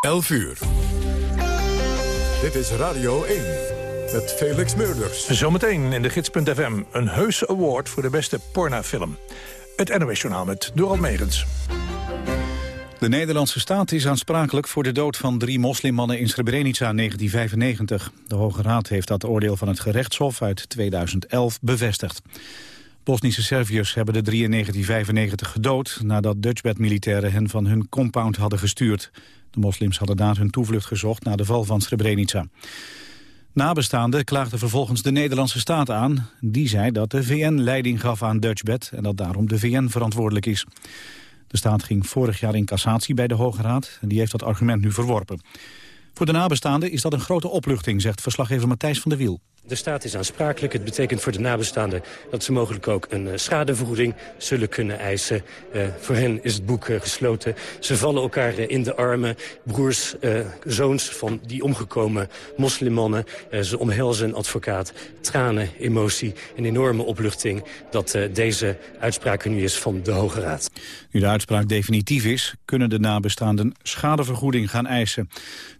11 uur. Dit is Radio 1 met Felix Meurders. Zometeen in de gids.fm een heuse award voor de beste pornafilm. Het NOS-journaal met Dorald Megens. De Nederlandse staat is aansprakelijk voor de dood van drie moslimmannen in Srebrenica in 1995. De Hoge Raad heeft dat oordeel van het gerechtshof uit 2011 bevestigd. Bosnische Serviërs hebben de drie in 1995 gedood... nadat Dutchbed-militairen hen van hun compound hadden gestuurd. De moslims hadden daar hun toevlucht gezocht na de val van Srebrenica. Nabestaanden klaagden vervolgens de Nederlandse staat aan. Die zei dat de VN leiding gaf aan Dutchbed... en dat daarom de VN verantwoordelijk is. De staat ging vorig jaar in cassatie bij de Hoge Raad... en die heeft dat argument nu verworpen. Voor de nabestaanden is dat een grote opluchting, zegt verslaggever Matthijs van der Wiel. De staat is aansprakelijk. Het betekent voor de nabestaanden dat ze mogelijk ook een uh, schadevergoeding zullen kunnen eisen. Uh, voor hen is het boek uh, gesloten. Ze vallen elkaar in de armen. Broers, zoons van die omgekomen moslimmannen. ze omhelzen een advocaat. Tranen, emotie, een enorme opluchting dat deze uitspraak nu is van de Hoge Raad. Nu de uitspraak definitief is, kunnen de nabestaanden schadevergoeding gaan eisen.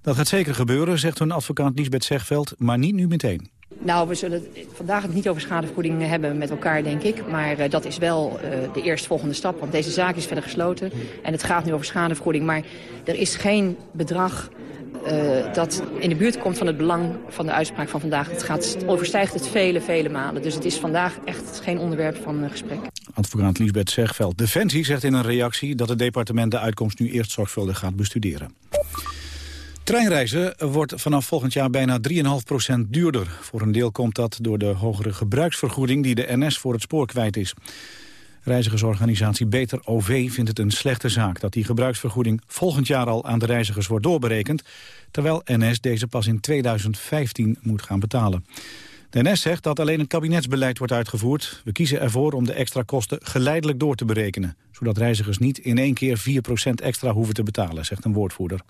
Dat gaat zeker gebeuren, zegt hun advocaat Lisbeth Zegveld, maar niet nu meteen. Nou, we zullen vandaag het niet over schadevergoeding hebben met elkaar, denk ik. Maar uh, dat is wel uh, de eerstvolgende stap, want deze zaak is verder gesloten. En het gaat nu over schadevergoeding. Maar er is geen bedrag uh, dat in de buurt komt van het belang van de uitspraak van vandaag. Het, gaat, overstijgt het vele, vele malen. Dus het is vandaag echt geen onderwerp van gesprek. Advocaat Liesbeth Zegveld. Defensie zegt in een reactie dat het departement de uitkomst nu eerst zorgvuldig gaat bestuderen. Treinreizen wordt vanaf volgend jaar bijna 3,5% duurder. Voor een deel komt dat door de hogere gebruiksvergoeding die de NS voor het spoor kwijt is. Reizigersorganisatie Beter OV vindt het een slechte zaak... dat die gebruiksvergoeding volgend jaar al aan de reizigers wordt doorberekend... terwijl NS deze pas in 2015 moet gaan betalen. De NS zegt dat alleen een kabinetsbeleid wordt uitgevoerd. We kiezen ervoor om de extra kosten geleidelijk door te berekenen... zodat reizigers niet in één keer 4% extra hoeven te betalen, zegt een woordvoerder.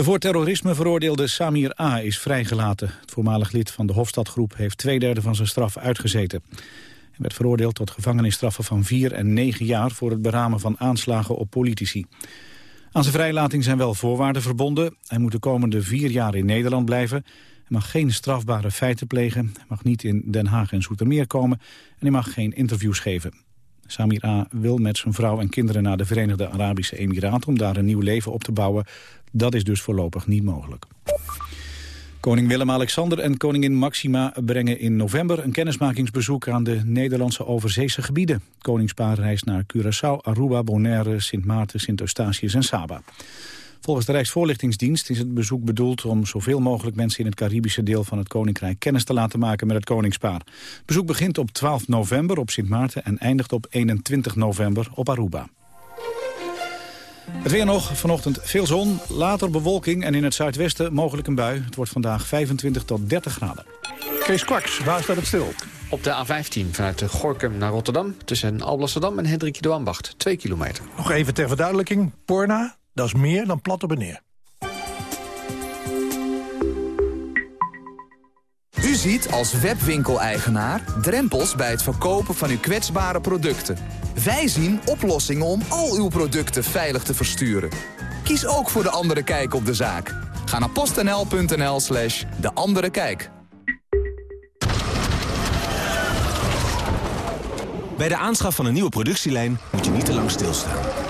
De voor terrorisme veroordeelde Samir A. is vrijgelaten. Het voormalig lid van de Hofstadgroep heeft twee derde van zijn straf uitgezeten. Hij werd veroordeeld tot gevangenisstraffen van vier en negen jaar... voor het beramen van aanslagen op politici. Aan zijn vrijlating zijn wel voorwaarden verbonden. Hij moet de komende vier jaar in Nederland blijven. Hij mag geen strafbare feiten plegen. Hij mag niet in Den Haag en Zoetermeer komen. En hij mag geen interviews geven. Samir A. wil met zijn vrouw en kinderen naar de Verenigde Arabische Emiraten... om daar een nieuw leven op te bouwen. Dat is dus voorlopig niet mogelijk. Koning Willem-Alexander en koningin Maxima brengen in november een kennismakingsbezoek aan de Nederlandse overzeese gebieden. Koningspaar reist naar Curaçao, Aruba, Bonaire, Sint Maarten, Sint Eustatius en Saba. Volgens de Rijksvoorlichtingsdienst is het bezoek bedoeld om zoveel mogelijk mensen in het Caribische deel van het Koninkrijk kennis te laten maken met het koningspaar. Het bezoek begint op 12 november op Sint Maarten en eindigt op 21 november op Aruba. Het weer nog, vanochtend veel zon, later bewolking en in het zuidwesten mogelijk een bui. Het wordt vandaag 25 tot 30 graden. Kees Kwaks, waar staat het stil? Op de A15 vanuit Gorkum naar Rotterdam tussen Alblasserdam en Hendrik de Ambacht. 2 kilometer. Nog even ter verduidelijking, Porna, dat is meer dan plat op en neer. U ziet als webwinkeleigenaar drempels bij het verkopen van uw kwetsbare producten. Wij zien oplossingen om al uw producten veilig te versturen. Kies ook voor De Andere Kijk op de zaak. Ga naar postnl.nl slash De Andere Kijk. Bij de aanschaf van een nieuwe productielijn moet je niet te lang stilstaan.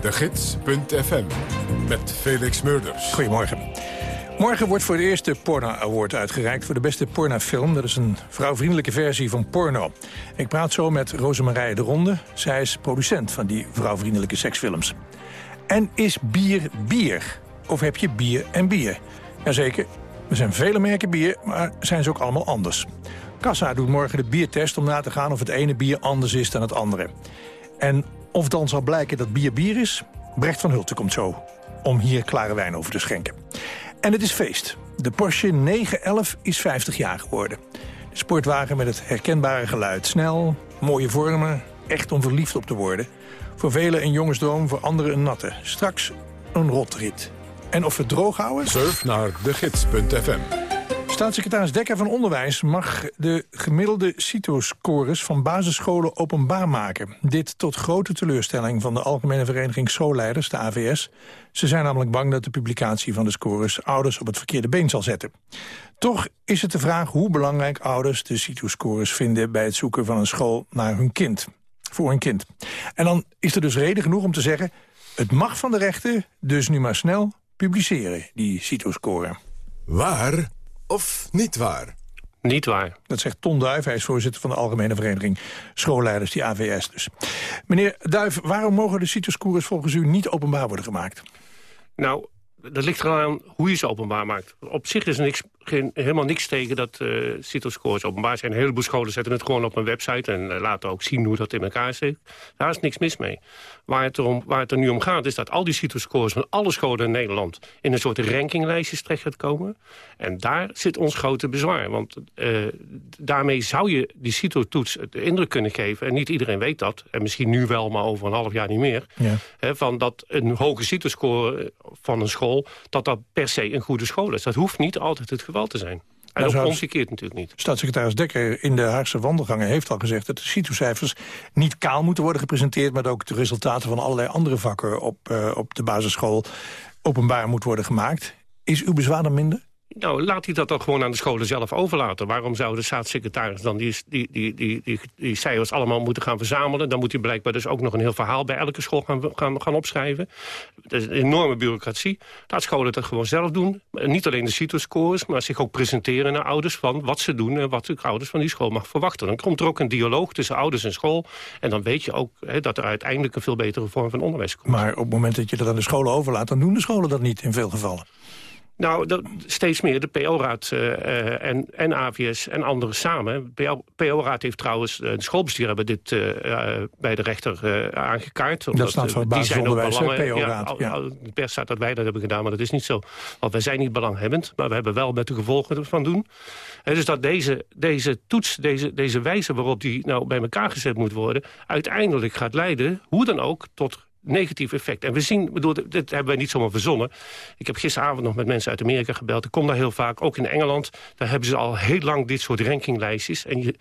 De Gids.fm. Met Felix Murders. Goedemorgen. Morgen wordt voor de eerste Porno Award uitgereikt voor de beste pornofilm. Dat is een vrouwvriendelijke versie van porno. Ik praat zo met Rosemarije de Ronde. Zij is producent van die vrouwvriendelijke seksfilms. En is bier bier? Of heb je bier en bier? Jazeker, er zijn vele merken bier, maar zijn ze ook allemaal anders. Kassa doet morgen de biertest om na te gaan of het ene bier anders is dan het andere. En of dan zal blijken dat bier bier is? Brecht van Hulten komt zo om hier klare wijn over te schenken. En het is feest. De Porsche 911 is 50 jaar geworden. De sportwagen met het herkenbare geluid. Snel, mooie vormen, echt om verliefd op te worden. Voor velen een jongensdroom, voor anderen een natte. Straks een rotrit. En of we het droog houden? Surf naar degids.fm. Staatssecretaris Dekker van Onderwijs mag de gemiddelde CITO-scores van basisscholen openbaar maken. Dit tot grote teleurstelling van de Algemene Vereniging Schoolleiders, de AVS. Ze zijn namelijk bang dat de publicatie van de scores ouders op het verkeerde been zal zetten. Toch is het de vraag hoe belangrijk ouders de CITO-scores vinden bij het zoeken van een school naar hun kind. Voor hun kind. En dan is er dus reden genoeg om te zeggen, het mag van de rechter, dus nu maar snel publiceren, die CITO-score. Waar of niet waar? Niet waar. Dat zegt Ton Duif, hij is voorzitter van de Algemene Vereniging Schoolleiders, die AVS dus. Meneer Duif, waarom mogen de CITO-scores volgens u niet openbaar worden gemaakt? Nou, dat ligt eraan hoe je ze openbaar maakt. Op zich is er niks, geen, helemaal niks tegen dat uh, CITO-scores openbaar zijn. Een heleboel scholen zetten het gewoon op een website... en uh, laten ook zien hoe dat in elkaar zit. Daar is niks mis mee. Waar het, erom, waar het er nu om gaat is dat al die CITO-scores... van alle scholen in Nederland in een soort rankinglijstjes terecht gaat komen. En daar zit ons grote bezwaar. Want uh, daarmee zou je die CITO-toets de indruk kunnen geven... en niet iedereen weet dat, en misschien nu wel, maar over een half jaar niet meer... Ja. Hè, van dat een hoge CITO-score van een school... dat dat per se een goede school is. Dat hoeft niet altijd het geval te zijn. En Nou, ook omgekeerd natuurlijk niet. Staatssecretaris Dekker in de Haagse wandelgangen heeft al gezegd... dat de CITO-cijfers niet kaal moeten worden gepresenteerd... maar dat ook de resultaten van allerlei andere vakken op, eh, op de basisschool openbaar moet worden gemaakt. Is uw bezwaar dan minder? Nou, laat hij dat dan gewoon aan de scholen zelf overlaten. Waarom zou de staatssecretaris dan die, die, die, die, die, die cijfers allemaal moeten gaan verzamelen? Dan moet hij blijkbaar dus ook nog een heel verhaal bij elke school gaan, gaan, gaan opschrijven. Dat is een enorme bureaucratie. Laat scholen dat gewoon zelf doen. En Niet alleen de CITO-scores, maar zich ook presenteren naar ouders... van wat ze doen en wat de ouders van die school mag verwachten. Dan komt er ook een dialoog tussen ouders en school. En dan weet je ook dat er uiteindelijk een veel betere vorm van onderwijs komt. Maar op het moment dat je dat aan de scholen overlaat... dan doen de scholen dat niet in veel gevallen. Nou, dat, steeds meer. De PO-raad eh, eh, en, en AVS en anderen samen. De PO-raad heeft trouwens, eh, de schoolbestuur hebben dit bij de rechter aangekaart. Omdat, staat voor het basisonderwijs, PO-raad, Ja, de pers staat dat wij dat hebben gedaan, maar dat is niet zo. Want wij zijn niet belanghebbend, maar we hebben wel met de gevolgen ervan doen. Eh, dus dat deze, deze toets, deze, deze wijze waarop die nou bij elkaar gezet moet worden... uiteindelijk gaat leiden, hoe dan ook, tot negatief effect. En we zien, bedoel, dit hebben wij niet zomaar verzonnen. Ik heb gisteravond nog met mensen uit Amerika gebeld. Ik kom daar heel vaak, ook in Engeland. Daar hebben ze al heel lang dit soort rankinglijstjes. En je,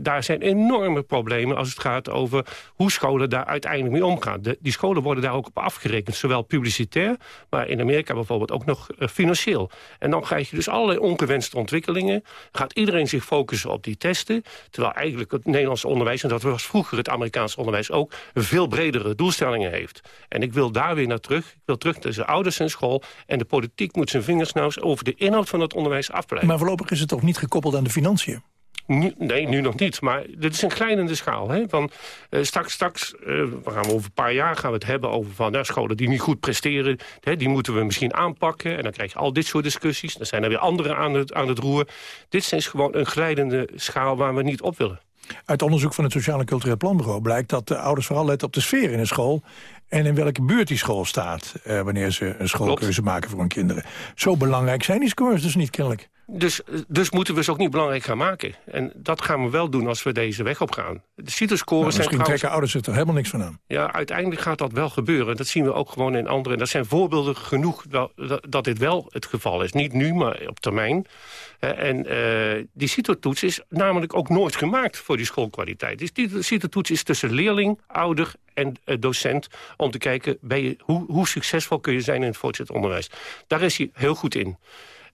daar zijn enorme problemen als het gaat over hoe scholen daar uiteindelijk mee omgaan. De, die scholen worden daar ook op afgerekend, zowel publicitair... maar in Amerika bijvoorbeeld ook nog eh, financieel. En dan krijg je dus allerlei ongewenste ontwikkelingen. Gaat iedereen zich focussen op die testen... terwijl eigenlijk het Nederlands onderwijs... en dat was vroeger het Amerikaans onderwijs ook... veel bredere doelstellingen heeft. En ik wil daar weer naar terug. Ik wil terug tussen ouders en school. En de politiek moet zijn vingers nou eens over de inhoud van het onderwijs afblijven. Maar voorlopig is het toch niet gekoppeld aan de financiën? Nee, nu nog niet. Maar dit is een glijdende schaal. Hè? Van, eh, straks, straks eh, we gaan we over een paar jaar gaan we het hebben over van, nou, scholen die niet goed presteren. Hè, die moeten we misschien aanpakken. En dan krijg je al dit soort discussies. Dan zijn er weer anderen aan het, aan het roer. Dit is gewoon een glijdende schaal waar we niet op willen. Uit onderzoek van het Sociaal en Cultureel Planbureau blijkt dat de ouders vooral letten op de sfeer in een school en in welke buurt die school staat eh, wanneer ze een schoolkeuze maken voor hun kinderen. Zo belangrijk zijn die scores dus niet kennelijk. Dus, dus moeten we ze ook niet belangrijk gaan maken. En dat gaan we wel doen als we deze weg op gaan. De CITO-scores Nou, zijn misschien trouwens... trekken ouders er helemaal niks van aan. Ja, uiteindelijk gaat dat wel gebeuren. Dat zien we ook gewoon in andere. Dat zijn voorbeelden genoeg dat, dat dit wel het geval is. Niet nu, maar op termijn. En eh, die CITO-toets is namelijk ook nooit gemaakt voor die schoolkwaliteit. Dus die CITO-toets is tussen leerling, ouder en eh, docent... om te kijken ben je, hoe, hoe succesvol kun je zijn in het voortgezet onderwijs. Daar is hij heel goed in.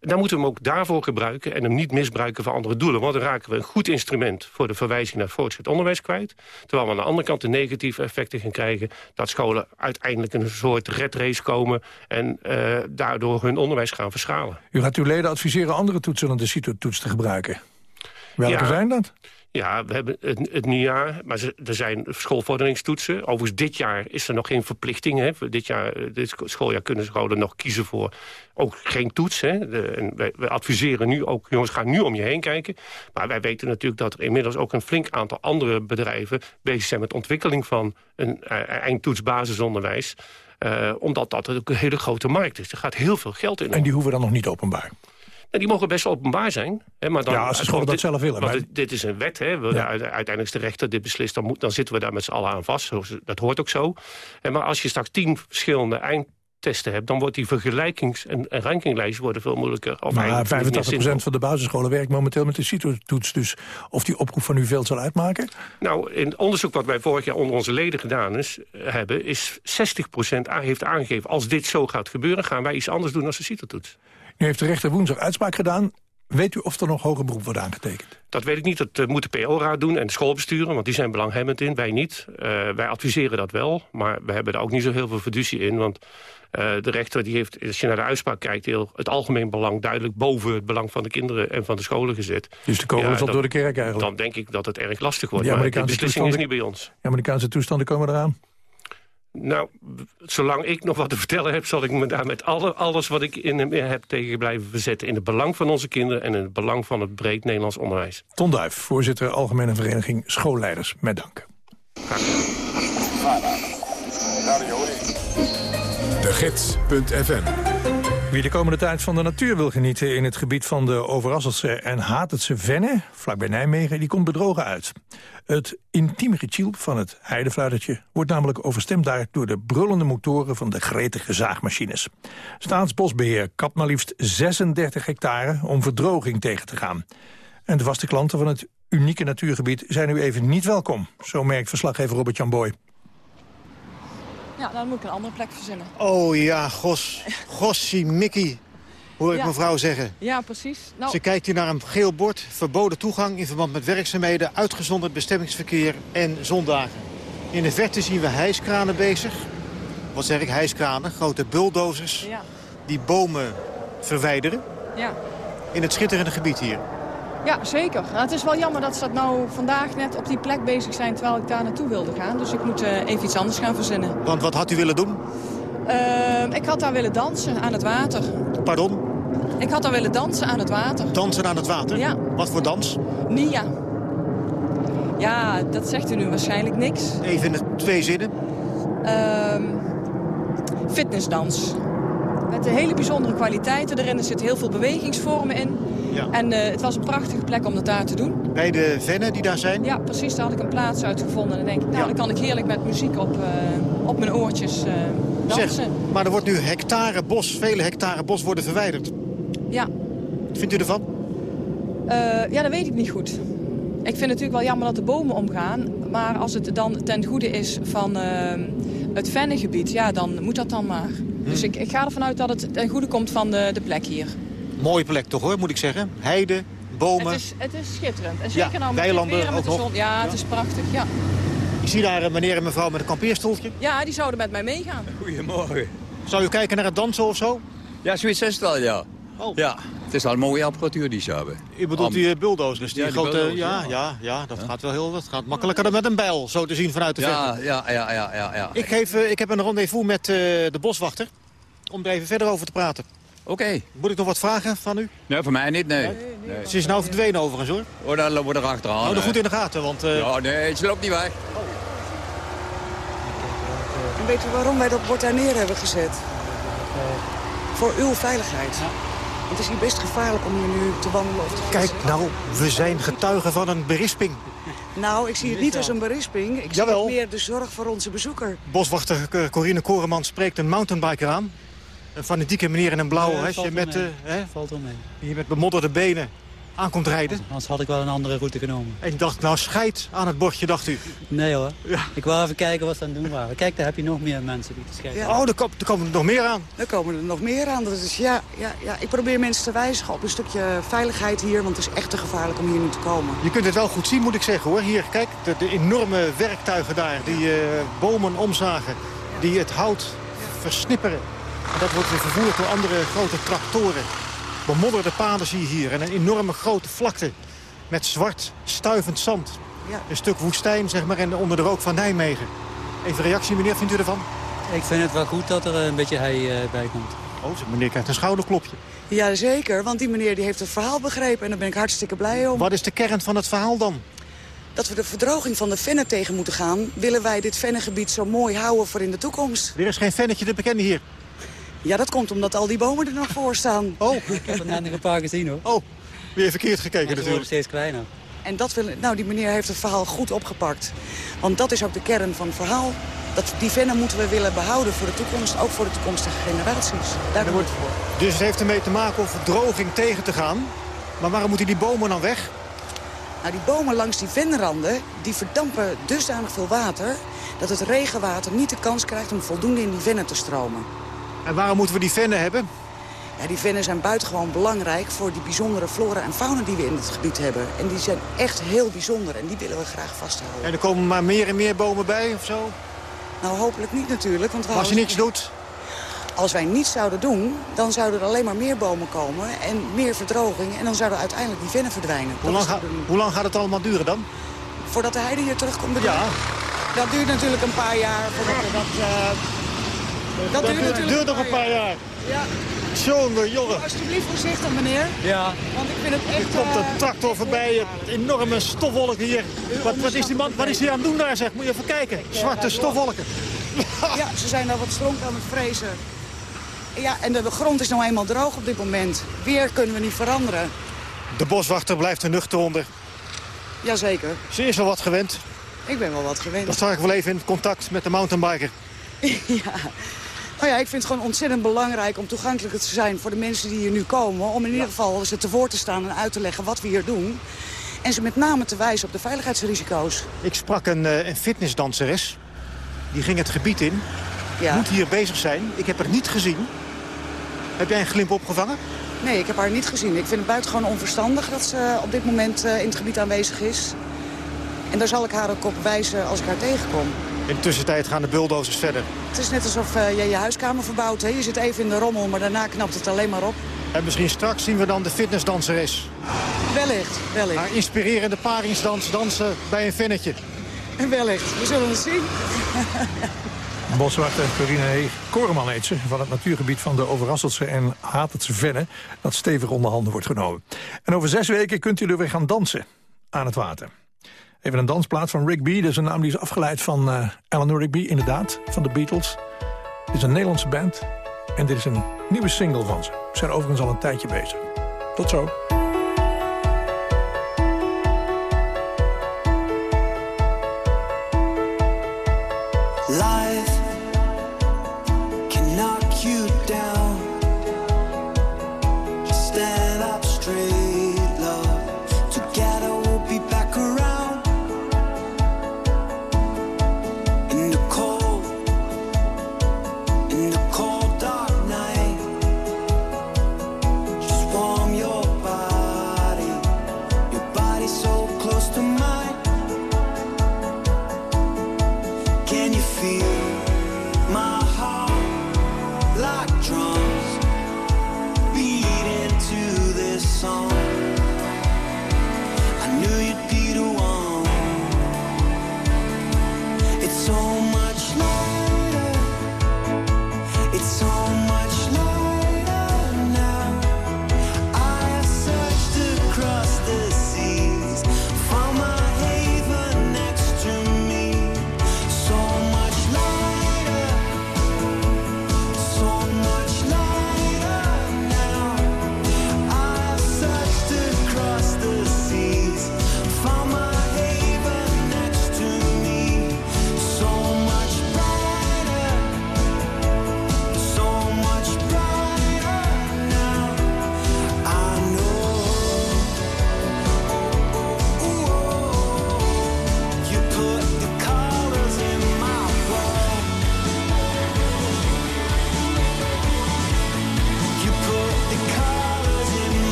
Dan moeten we hem ook daarvoor gebruiken en hem niet misbruiken voor andere doelen. Want dan raken we een goed instrument voor de verwijzing naar voortgezet onderwijs kwijt. Terwijl we aan de andere kant de negatieve effecten gaan krijgen... dat scholen uiteindelijk in een soort red race komen... en eh, daardoor hun onderwijs gaan verschalen. U gaat uw leden adviseren andere toetsen dan de CITO-toets te gebruiken. Welke Ja. zijn dat? Ja, we hebben het, het nieuwjaar, maar er zijn schoolvorderingstoetsen. Overigens, dit jaar is er nog geen verplichting. Hè. Dit, jaar, eh, dit schooljaar kunnen scholen nog kiezen voor ook geen toets. Hè. En wij, adviseren nu ook, jongens, ga nu om je heen kijken. Maar wij weten natuurlijk dat er inmiddels ook een flink aantal andere bedrijven... bezig zijn met ontwikkeling van een eh, eindtoets basisonderwijs. Uh, omdat dat ook een hele grote markt is. Er gaat heel veel geld in. En die hoeven dan nog niet openbaar? En die mogen best openbaar zijn. Hè, maar dan, ja, als de scholen dat zelf willen. Maar... Dit, is een wet. Hè. We, ja. Uiteindelijk is de rechter dit beslist. Dan, moet, dan zitten we daar met z'n allen aan vast. Dat hoort ook zo. En maar als je straks tien verschillende eindtesten hebt... dan wordt die vergelijkings- en, en rankinglijst worden veel moeilijker. Of maar 85% van de basisscholen werkt momenteel met de CITO-toets. Dus of die oproep van u veel zal uitmaken? Nou, in het onderzoek wat wij vorig jaar onder onze leden gedaan is, hebben... is 60% heeft aangegeven, als dit zo gaat gebeuren... gaan wij iets anders doen dan de CITO-toets. Nu heeft de rechter woensdag uitspraak gedaan. Weet u of er nog hoger beroep wordt aangetekend? Dat weet ik niet. Dat uh, moet de PO-raad doen en de schoolbesturen, want die zijn belanghebbend in. Wij niet. Uh, wij adviseren dat wel, maar we hebben er ook niet zo heel veel fiducie in. Want uh, de rechter die heeft, als je naar de uitspraak kijkt... Heel, het algemeen belang duidelijk boven het belang van de kinderen en van de scholen gezet. Dus de kogel ja, door de kerk eigenlijk? Dan denk ik dat het erg lastig wordt. maar de beslissing is niet bij ons. Amerikaanse toestanden komen eraan? Nou, zolang ik nog wat te vertellen heb... zal ik me daar met alle, alles wat ik in hem heb tegen blijven verzetten... in het belang van onze kinderen en in het belang van het breed Nederlands onderwijs. Ton Duif, voorzitter Algemene Vereniging Schoolleiders. Met dank. De Gids.fm wie de komende tijd van de natuur wil genieten in het gebied van de Overrasselse en Hatertse Venne, vlakbij Nijmegen, die komt bedrogen uit. Het intieme gechilp van het heidefluitertje wordt namelijk overstemd daar door de brullende motoren van de gretige zaagmachines. Staatsbosbeheer kapt maar liefst 36 hectare om verdroging tegen te gaan. En de vaste klanten van het unieke natuurgebied zijn nu even niet welkom, zo merkt verslaggever Robert-Jan Boy. Ja, dan moet ik een andere plek verzinnen. Oh ja, gos. Gossie Mickey, hoor ik Ja. mevrouw zeggen. Ja, precies. Nou, Ze kijkt hier naar een geel bord. Verboden toegang in verband met werkzaamheden, uitgezonderd bestemmingsverkeer en zondagen. In de verte zien we hijskranen bezig. Wat zeg ik, hijskranen? Grote bulldozers ja, die bomen verwijderen ja. in het schitterende gebied hier. Ja, zeker. Nou, het is wel jammer dat ze dat nou vandaag net op die plek bezig zijn... terwijl ik daar naartoe wilde gaan. Dus ik moet eh, even iets anders gaan verzinnen. Want wat had u willen doen? Ehm, ik had daar willen dansen aan het water. Pardon? Ik had daar willen dansen aan het water. Dansen aan het water? Ja. Wat voor dans? Nia. Ja, dat zegt u nu waarschijnlijk niks. Even in de twee zinnen. Ehm, fitnessdans. Met hele bijzondere kwaliteiten erin. Er zitten heel veel bewegingsvormen in. Ja. En eh, het was een prachtige plek om dat daar te doen. Bij de vennen die daar zijn? Ja, precies. Daar had ik een plaats uitgevonden. En dan denk ik, nou, Ja. dan kan ik heerlijk met muziek op, eh, op mijn oortjes eh, dansen. Zeg, maar er wordt nu hectare bos, vele hectare bos worden verwijderd. Ja. Wat vindt u ervan? Ja, dat weet ik niet goed. Ik vind het natuurlijk wel jammer dat de bomen omgaan. Maar als het dan ten goede is van het vennengebied, ja, dan moet dat dan maar. Hm. Dus ik, ik ga ervan uit dat het ten goede komt van de, de plek hier. Mooie plek toch hoor, moet ik zeggen. Heide, bomen. Het is, het is schitterend. En Ja, zeker nou met weilanden met ook de nog. zon. Ja, het is prachtig. Ja. Ik zie daar een meneer en mevrouw met een kampeerstoeltje. ja, die zouden met mij meegaan. Goedemorgen. Zou u kijken naar het dansen of zo? Ja, zoiets is het wel, ja. Oh. Ja, het is al een mooie apparatuur die ze hebben. U bedoelt Am- die eh, bulldozers, die Ja, die grote... bulldozers, ja, ja. ja, ja, dat gaat wel heel... Dat gaat makkelijker dan met een bijl, zo te zien vanuit de Ja, verte. ja, ja, ja, ja, ja. Ik, geef, eh, ik heb een rendezvous met eh, de boswachter. Om er even verder over te praten. Oké. Moet ik nog wat vragen van u? Nee, voor mij niet, nee. nee. Ze is nou verdwenen overigens hoor. Oh, daar lopen we erachteraan. Hou er goed in de gaten, want... eh, Ja, nee, ze loopt niet weg. En weet u waarom wij dat bord daar neer hebben gezet? Voor uw veiligheid. Het is hier best gevaarlijk om hier nu te wandelen of te Kijk nou, we zijn getuigen van een berisping. Nou, ik zie het niet als een berisping. Ik zie Jawel. het meer de zorg voor onze bezoeker. Boswachter Corine Koreman spreekt een mountainbiker aan. Een fanatieke meneer in een blauw Nee, hesje met, mee. eh, hè, Valt wel mee. die met bemodderde benen aankomt rijden. Anders had ik wel een andere route genomen. En ik dacht, nou scheid aan het bordje, dacht u. Nee hoor. Ik wou even kijken wat ze aan het doen waren. Kijk, daar heb je nog meer mensen die te schijnen. Oh, er, er komen er nog meer aan. Er komen er nog meer aan. Dat is, ja, ja, ja, ik probeer mensen te wijzigen op een stukje veiligheid hier. Want het is echt te gevaarlijk om hier nu te komen. Je kunt het wel goed zien, moet ik zeggen hoor. Hier, kijk, de, de enorme werktuigen daar die eh, bomen omzagen. Die het hout versnipperen. En dat wordt weer vervoerd door andere grote tractoren. Bemodderde paden zie je hier. En een enorme grote vlakte met zwart, stuivend zand. Ja. Een stuk woestijn, zeg maar, en onder de rook van Nijmegen. Even reactie, meneer, vindt u ervan? Ik vind het wel goed dat er eh, een beetje hei eh, bij komt. Oh, zeg, meneer krijgt een schouderklopje. Jazeker, want die meneer die heeft het verhaal begrepen. En daar ben ik hartstikke blij om. Wat is de kern van het verhaal dan? dat we de verdroging van de vennen tegen moeten gaan... willen wij dit vennengebied zo mooi houden voor in de toekomst. Er is geen vennetje te bekennen hier. Ja, dat komt omdat al die bomen er nog voor staan. Oh. Ik heb er net nog een paar gezien hoor. Oh, weer verkeerd gekeken Maar natuurlijk. worden steeds kleiner. En dat wil, nou, die meneer heeft het verhaal goed opgepakt. Want dat is ook de kern van het verhaal. Dat, die vennen moeten we willen behouden voor de toekomst, ook voor de toekomstige generaties. Daar doen we het voor. Dus het heeft ermee te maken om verdroging tegen te gaan. Maar waarom moeten die bomen dan weg? Nou, die bomen langs die venranden, die verdampen dusdanig veel water... dat het regenwater niet de kans krijgt om voldoende in die vennen te stromen. En waarom moeten we die vennen hebben? Ja, die vennen zijn buitengewoon belangrijk voor die bijzondere flora en fauna die we in het gebied hebben. En die zijn echt heel bijzonder en die willen we graag vasthouden. En er komen maar meer en meer bomen bij of zo? Nou, hopelijk niet natuurlijk. Want als je niks doet, Als wij niets zouden doen, dan zouden er alleen maar meer bomen komen en meer verdroging. En dan zouden uiteindelijk die vennen verdwijnen. hoe lang, ga- hoe lang gaat het allemaal duren dan? Voordat de heide hier terugkomt Ja. Dat duurt natuurlijk een paar jaar voordat we dat... eh, dat duurt natuurlijk duurt nog een paar jaar. Ja. Jongen, jongen. Alsjeblieft voorzichtig, meneer. Ja. Want ik vind het echt... Er komt een tractor voorbij, een enorme stofwolk hier. Wat, wat is die man, wat is hij aan het doen daar zeg? Moet je even kijken. Zwarte stofwolken. Ja, ze zijn daar wat stronk aan het vrezen. Ja, en de, de grond is nou eenmaal droog op dit moment. Weer kunnen we niet veranderen. De boswachter blijft er nuchter onder. Jazeker. Ze is al wat gewend. Ik ben wel wat gewend. Dat zag ik wel even in contact met de mountainbiker. ja. Nou ja, ik vind het gewoon ontzettend belangrijk om toegankelijker te zijn voor de mensen die hier nu komen. Om in ieder geval ze te woord te staan en uit te leggen wat we hier doen. En ze met name te wijzen op de veiligheidsrisico's. Ik sprak een, eh, een fitnessdanseres. Die ging het gebied in. Ja. Moet hier bezig zijn. Ik heb haar niet gezien. Heb jij een glimp opgevangen? Nee, ik heb haar niet gezien. Ik vind het buitengewoon onverstandig dat ze op dit moment eh, in het gebied aanwezig is. En daar zal ik haar ook op wijzen als ik haar tegenkom. In de tussentijd gaan de bulldozers verder. Het is net alsof eh, je je huiskamer verbouwt. Hè? Je zit even in de rommel, maar daarna knapt het alleen maar op. En misschien straks zien we dan de fitnessdanseres. Wellicht, wellicht. Haar inspirerende paringsdans dansen bij een vennetje. Wellicht, we zullen het zien. Boswachter Corine Koreman heet ze, van het natuurgebied van de Overrasselse en Hatertse Venne, dat stevig onder handen wordt genomen. En over zes weken kunt u er weer gaan dansen aan het water. Even een dansplaat van B. Dat is een naam die is afgeleid van eh Eleanor Rigby, inderdaad, van de Beatles. Het is een Nederlandse band en dit is een nieuwe single van ze. Ze zijn overigens al een tijdje bezig. Tot zo.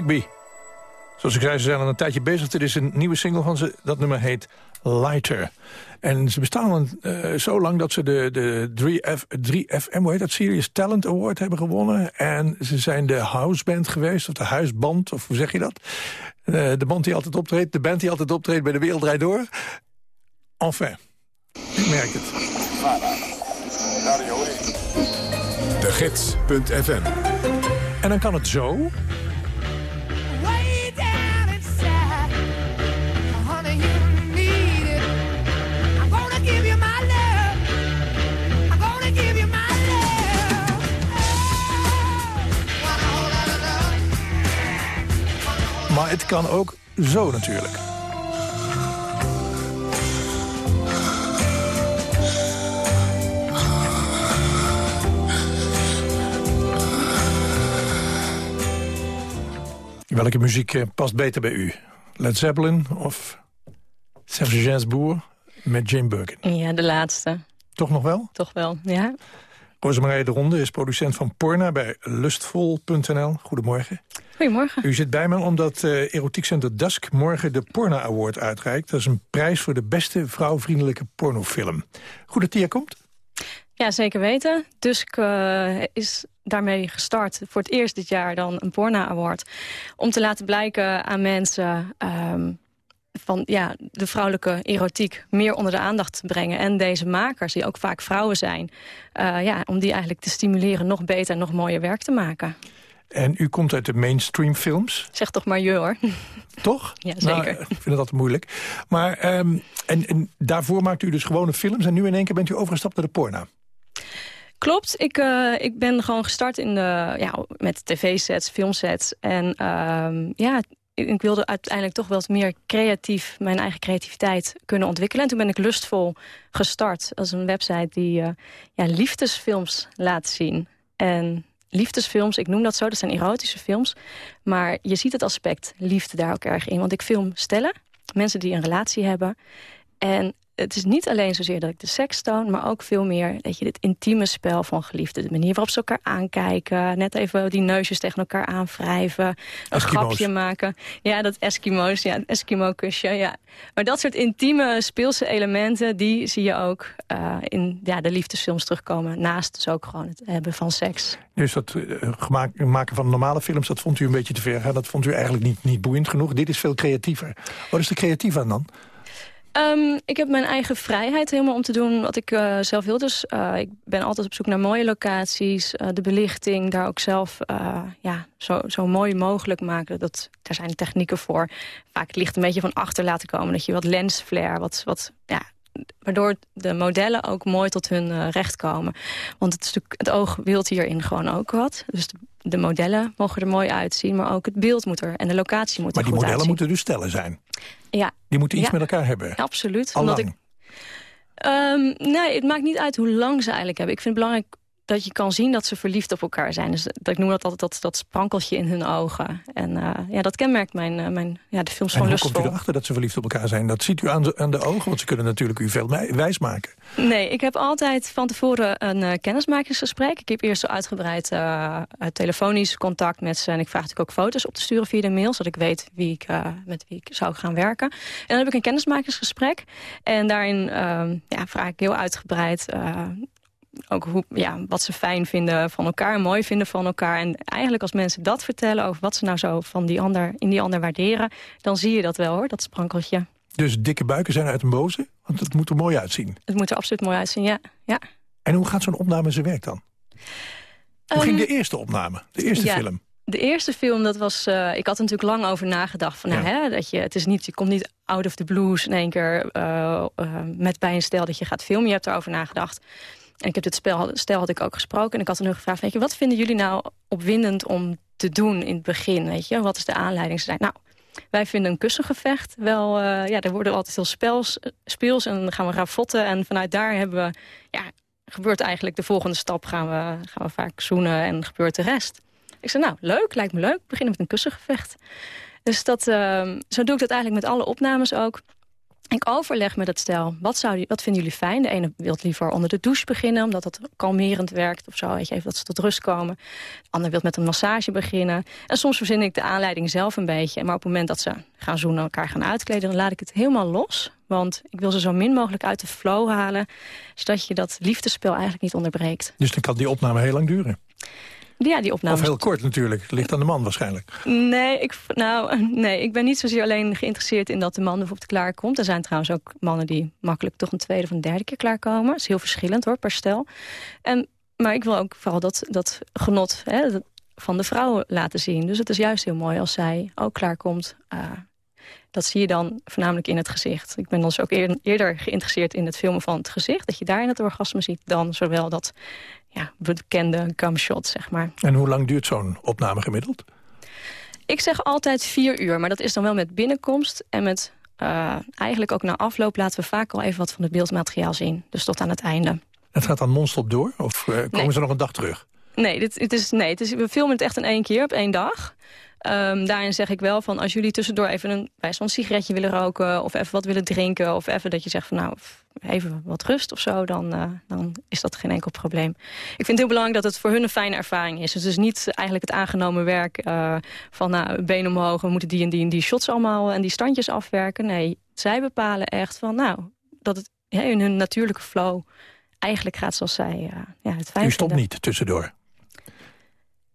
Rigby. Zoals ik zei, ze zijn al een tijdje bezig. Dit is een nieuwe single van ze. Dat nummer heet Lighter. En ze bestaan al eh, zo lang dat ze de, de 3F, 3FM, hoe heet dat, Serious Talent Award hebben gewonnen. En ze zijn de houseband geweest, of de huisband, of hoe zeg je dat? Eh, de band die altijd optreedt, de band die altijd optreedt bij de Wereld Draait Door. Enfin, ik merk het. De Gids.fm En dan kan het zo... het kan ook zo natuurlijk. Welke muziek eh, past beter bij u? Led Zeppelin of Serge Gainsbourg met Jane Birkin? Ja, de laatste. Toch nog wel? Toch wel, ja. Rosemarie de Ronde is producent van Porna bij lustvol.nl. Goedemorgen. Goedemorgen. U zit bij me omdat uh, erotiekcentrum Dusk morgen de Porna Award uitreikt. Dat is een prijs voor de beste vrouwvriendelijke pornofilm. Goed dat die er komt? Ja, zeker weten. Dusk uh, is daarmee gestart voor het eerst dit jaar dan een Porna Award. Om te laten blijken aan mensen... Um, van ja, de vrouwelijke erotiek meer onder de aandacht te brengen. En deze makers, die ook vaak vrouwen zijn... Uh, ja, om die eigenlijk te stimuleren nog beter en nog mooier werk te maken. En u komt uit de mainstream films. Zeg toch maar je hoor. Toch? Ja, zeker. Nou, ik vind het altijd moeilijk. Maar um, en, en daarvoor maakt u dus gewone films... en nu in één keer bent u overgestapt naar de porno. Klopt, ik, uh, ik ben gewoon gestart in de, ja, met tv-sets, filmsets. En uh, ja, ik wilde uiteindelijk toch wel meer creatief... mijn eigen creativiteit kunnen ontwikkelen. En toen ben ik Lustvol gestart als een website die uh, ja, liefdesfilms laat zien. En liefdesfilms, ik noem dat zo, dat zijn erotische films. Maar je ziet het aspect liefde daar ook erg in. Want ik film stellen, mensen die een relatie hebben... En het is niet alleen zozeer dat ik de seks toon... maar ook veel meer dat je dit intieme spel van geliefden... de manier waarop ze elkaar aankijken... net even die neusjes tegen elkaar aanwrijven... een Eskimo's. grapje maken. Ja, dat Eskimo's, ja, Eskimo-kusje, ja. Maar dat soort intieme speelse elementen... die zie je ook uh, in ja, de liefdesfilms terugkomen. Naast dus ook gewoon het hebben van seks. Dus dat uh, maken van normale films, dat vond u een beetje te ver gaan. Dat vond u eigenlijk niet, niet boeiend genoeg. Dit is veel creatiever. Wat is er creatief aan dan? Um, ik heb mijn eigen vrijheid helemaal om te doen wat ik uh, zelf wil. Dus uh, ik ben altijd op zoek naar mooie locaties. Uh, de belichting, daar ook zelf ja, zo, zo mooi mogelijk maken. Dat, daar zijn technieken voor. Vaak het licht een beetje van achter laten komen. Dat je wat lensflare, wat, wat, ja, waardoor de modellen ook mooi tot hun recht komen. Want het, stuk, het oog wilt hierin gewoon ook wat. Dus de, de, modellen mogen er mooi uitzien, maar ook het beeld moet er en de locatie moet maar er Maar die modellen uitzien. moeten dus stellen zijn? Ja. Die moeten iets ja. met elkaar hebben? Absoluut. Omdat ik, um, nee, het maakt niet uit hoe lang ze eigenlijk hebben. Ik vind het belangrijk dat je kan zien dat ze verliefd op elkaar zijn. Dus dat, ik noem dat altijd dat, dat sprankeltje in hun ogen. En uh, ja, dat kenmerkt mijn, uh, mijn, ja, de films en van hoe komt u erachter dat ze verliefd op elkaar zijn? Dat ziet u aan de, aan de ogen, want ze kunnen natuurlijk u veel wijs maken. Nee, ik heb altijd van tevoren een uh, kennismakingsgesprek. Ik heb eerst zo uitgebreid telefonisch contact met ze. En ik vraag natuurlijk ook foto's op te sturen via de mail... zodat ik weet wie ik, met wie ik zou gaan werken. En dan heb ik een kennismakingsgesprek. En daarin ja, vraag ik heel uitgebreid ook hoe, ja, wat ze fijn vinden van elkaar mooi vinden van elkaar. En eigenlijk als mensen dat vertellen over wat ze nou zo van die ander, in die ander waarderen... dan zie je dat wel hoor, dat sprankeltje. Dus dikke buiken zijn uit een boze? Want het moet er mooi uitzien. Het moet er absoluut mooi uitzien, ja. ja. En hoe gaat zo'n opname zijn werk dan? Hoe um, ging de eerste opname, de eerste ja. film? De eerste film, dat was, uh, ik had er natuurlijk lang over nagedacht. Van, nou, ja. hè, dat je, het is niet, je komt niet out of the blues in één keer uh, uh, met bij een stel dat je gaat filmen. Je hebt erover nagedacht. En ik heb dit spel, stel had ik ook gesproken. En ik had hun gevraagd, weet je, wat vinden jullie nou opwindend om te doen in het begin? Weet je, wat is de aanleiding? Ze nou, wij vinden een kussengevecht wel... Uh, ja, er worden altijd heel spels, speels en dan gaan we ravotten. En vanuit daar hebben we, ja, gebeurt eigenlijk de volgende stap. Gaan we, gaan we vaak zoenen en gebeurt de rest. Ik zei, nou, leuk, lijkt me leuk. Beginnen met een kussengevecht. Dus dat, uh, zo doe ik dat eigenlijk met alle opnames ook. Ik overleg met het stel. Wat, zou wat vinden jullie fijn? De ene wil liever onder de douche beginnen... omdat dat kalmerend werkt of zo. Weet je, even dat ze tot rust komen. De ander wil met een massage beginnen. En soms verzin ik de aanleiding zelf een beetje. Maar op het moment dat ze gaan zoenen, elkaar gaan uitkleden... dan laat ik het helemaal los. Want ik wil ze zo min mogelijk uit de flow halen... zodat je dat liefdespel eigenlijk niet onderbreekt. Dus dan kan die opname heel lang duren. Ja, die opname. Of heel kort natuurlijk. Het ligt aan de man waarschijnlijk. Nee ik, nou, nee, ik ben niet zozeer alleen geïnteresseerd in dat de man bijvoorbeeld klaarkomt. Er zijn trouwens ook mannen die makkelijk toch een tweede of een derde keer klaarkomen. Dat is heel verschillend hoor, per stel. En, maar ik wil ook vooral dat, dat genot hè, dat- van de vrouw laten zien. Dus het is juist heel mooi als zij ook klaarkomt. Uh, dat zie je dan voornamelijk in het gezicht. Ik ben dus ook eer- eerder geïnteresseerd in het filmen van het gezicht. Dat je daarin het orgasme ziet. Dan zowel dat ja, bekende gumshot, zeg maar. En hoe lang duurt zo'n opname gemiddeld? Ik zeg altijd vier uur, maar dat is dan wel met binnenkomst. En met eh, eigenlijk ook na afloop laten we vaak al even wat van het beeldmateriaal zien. Dus tot aan het einde. Het gaat dan non-stop door? Of eh, komen Nee. ze nog een dag terug? Nee, dit, het is, nee het is, we filmen het echt in één keer, op één dag. Ehm, daarin zeg ik wel van als jullie tussendoor even een, bij zo'n sigaretje willen roken... of even wat willen drinken of even dat je zegt van nou even wat rust of zo... dan, eh, dan is dat geen enkel probleem. Ik vind het heel belangrijk dat het voor hun een fijne ervaring is. Dus het is niet eigenlijk het aangenomen werk eh, van nou, been omhoog... we moeten die en die en die shots allemaal en die standjes afwerken. Nee, zij bepalen echt van nou, dat het ja, in hun natuurlijke flow... eigenlijk gaat zoals zij eh, ja, het fijn U stopt niet tussendoor.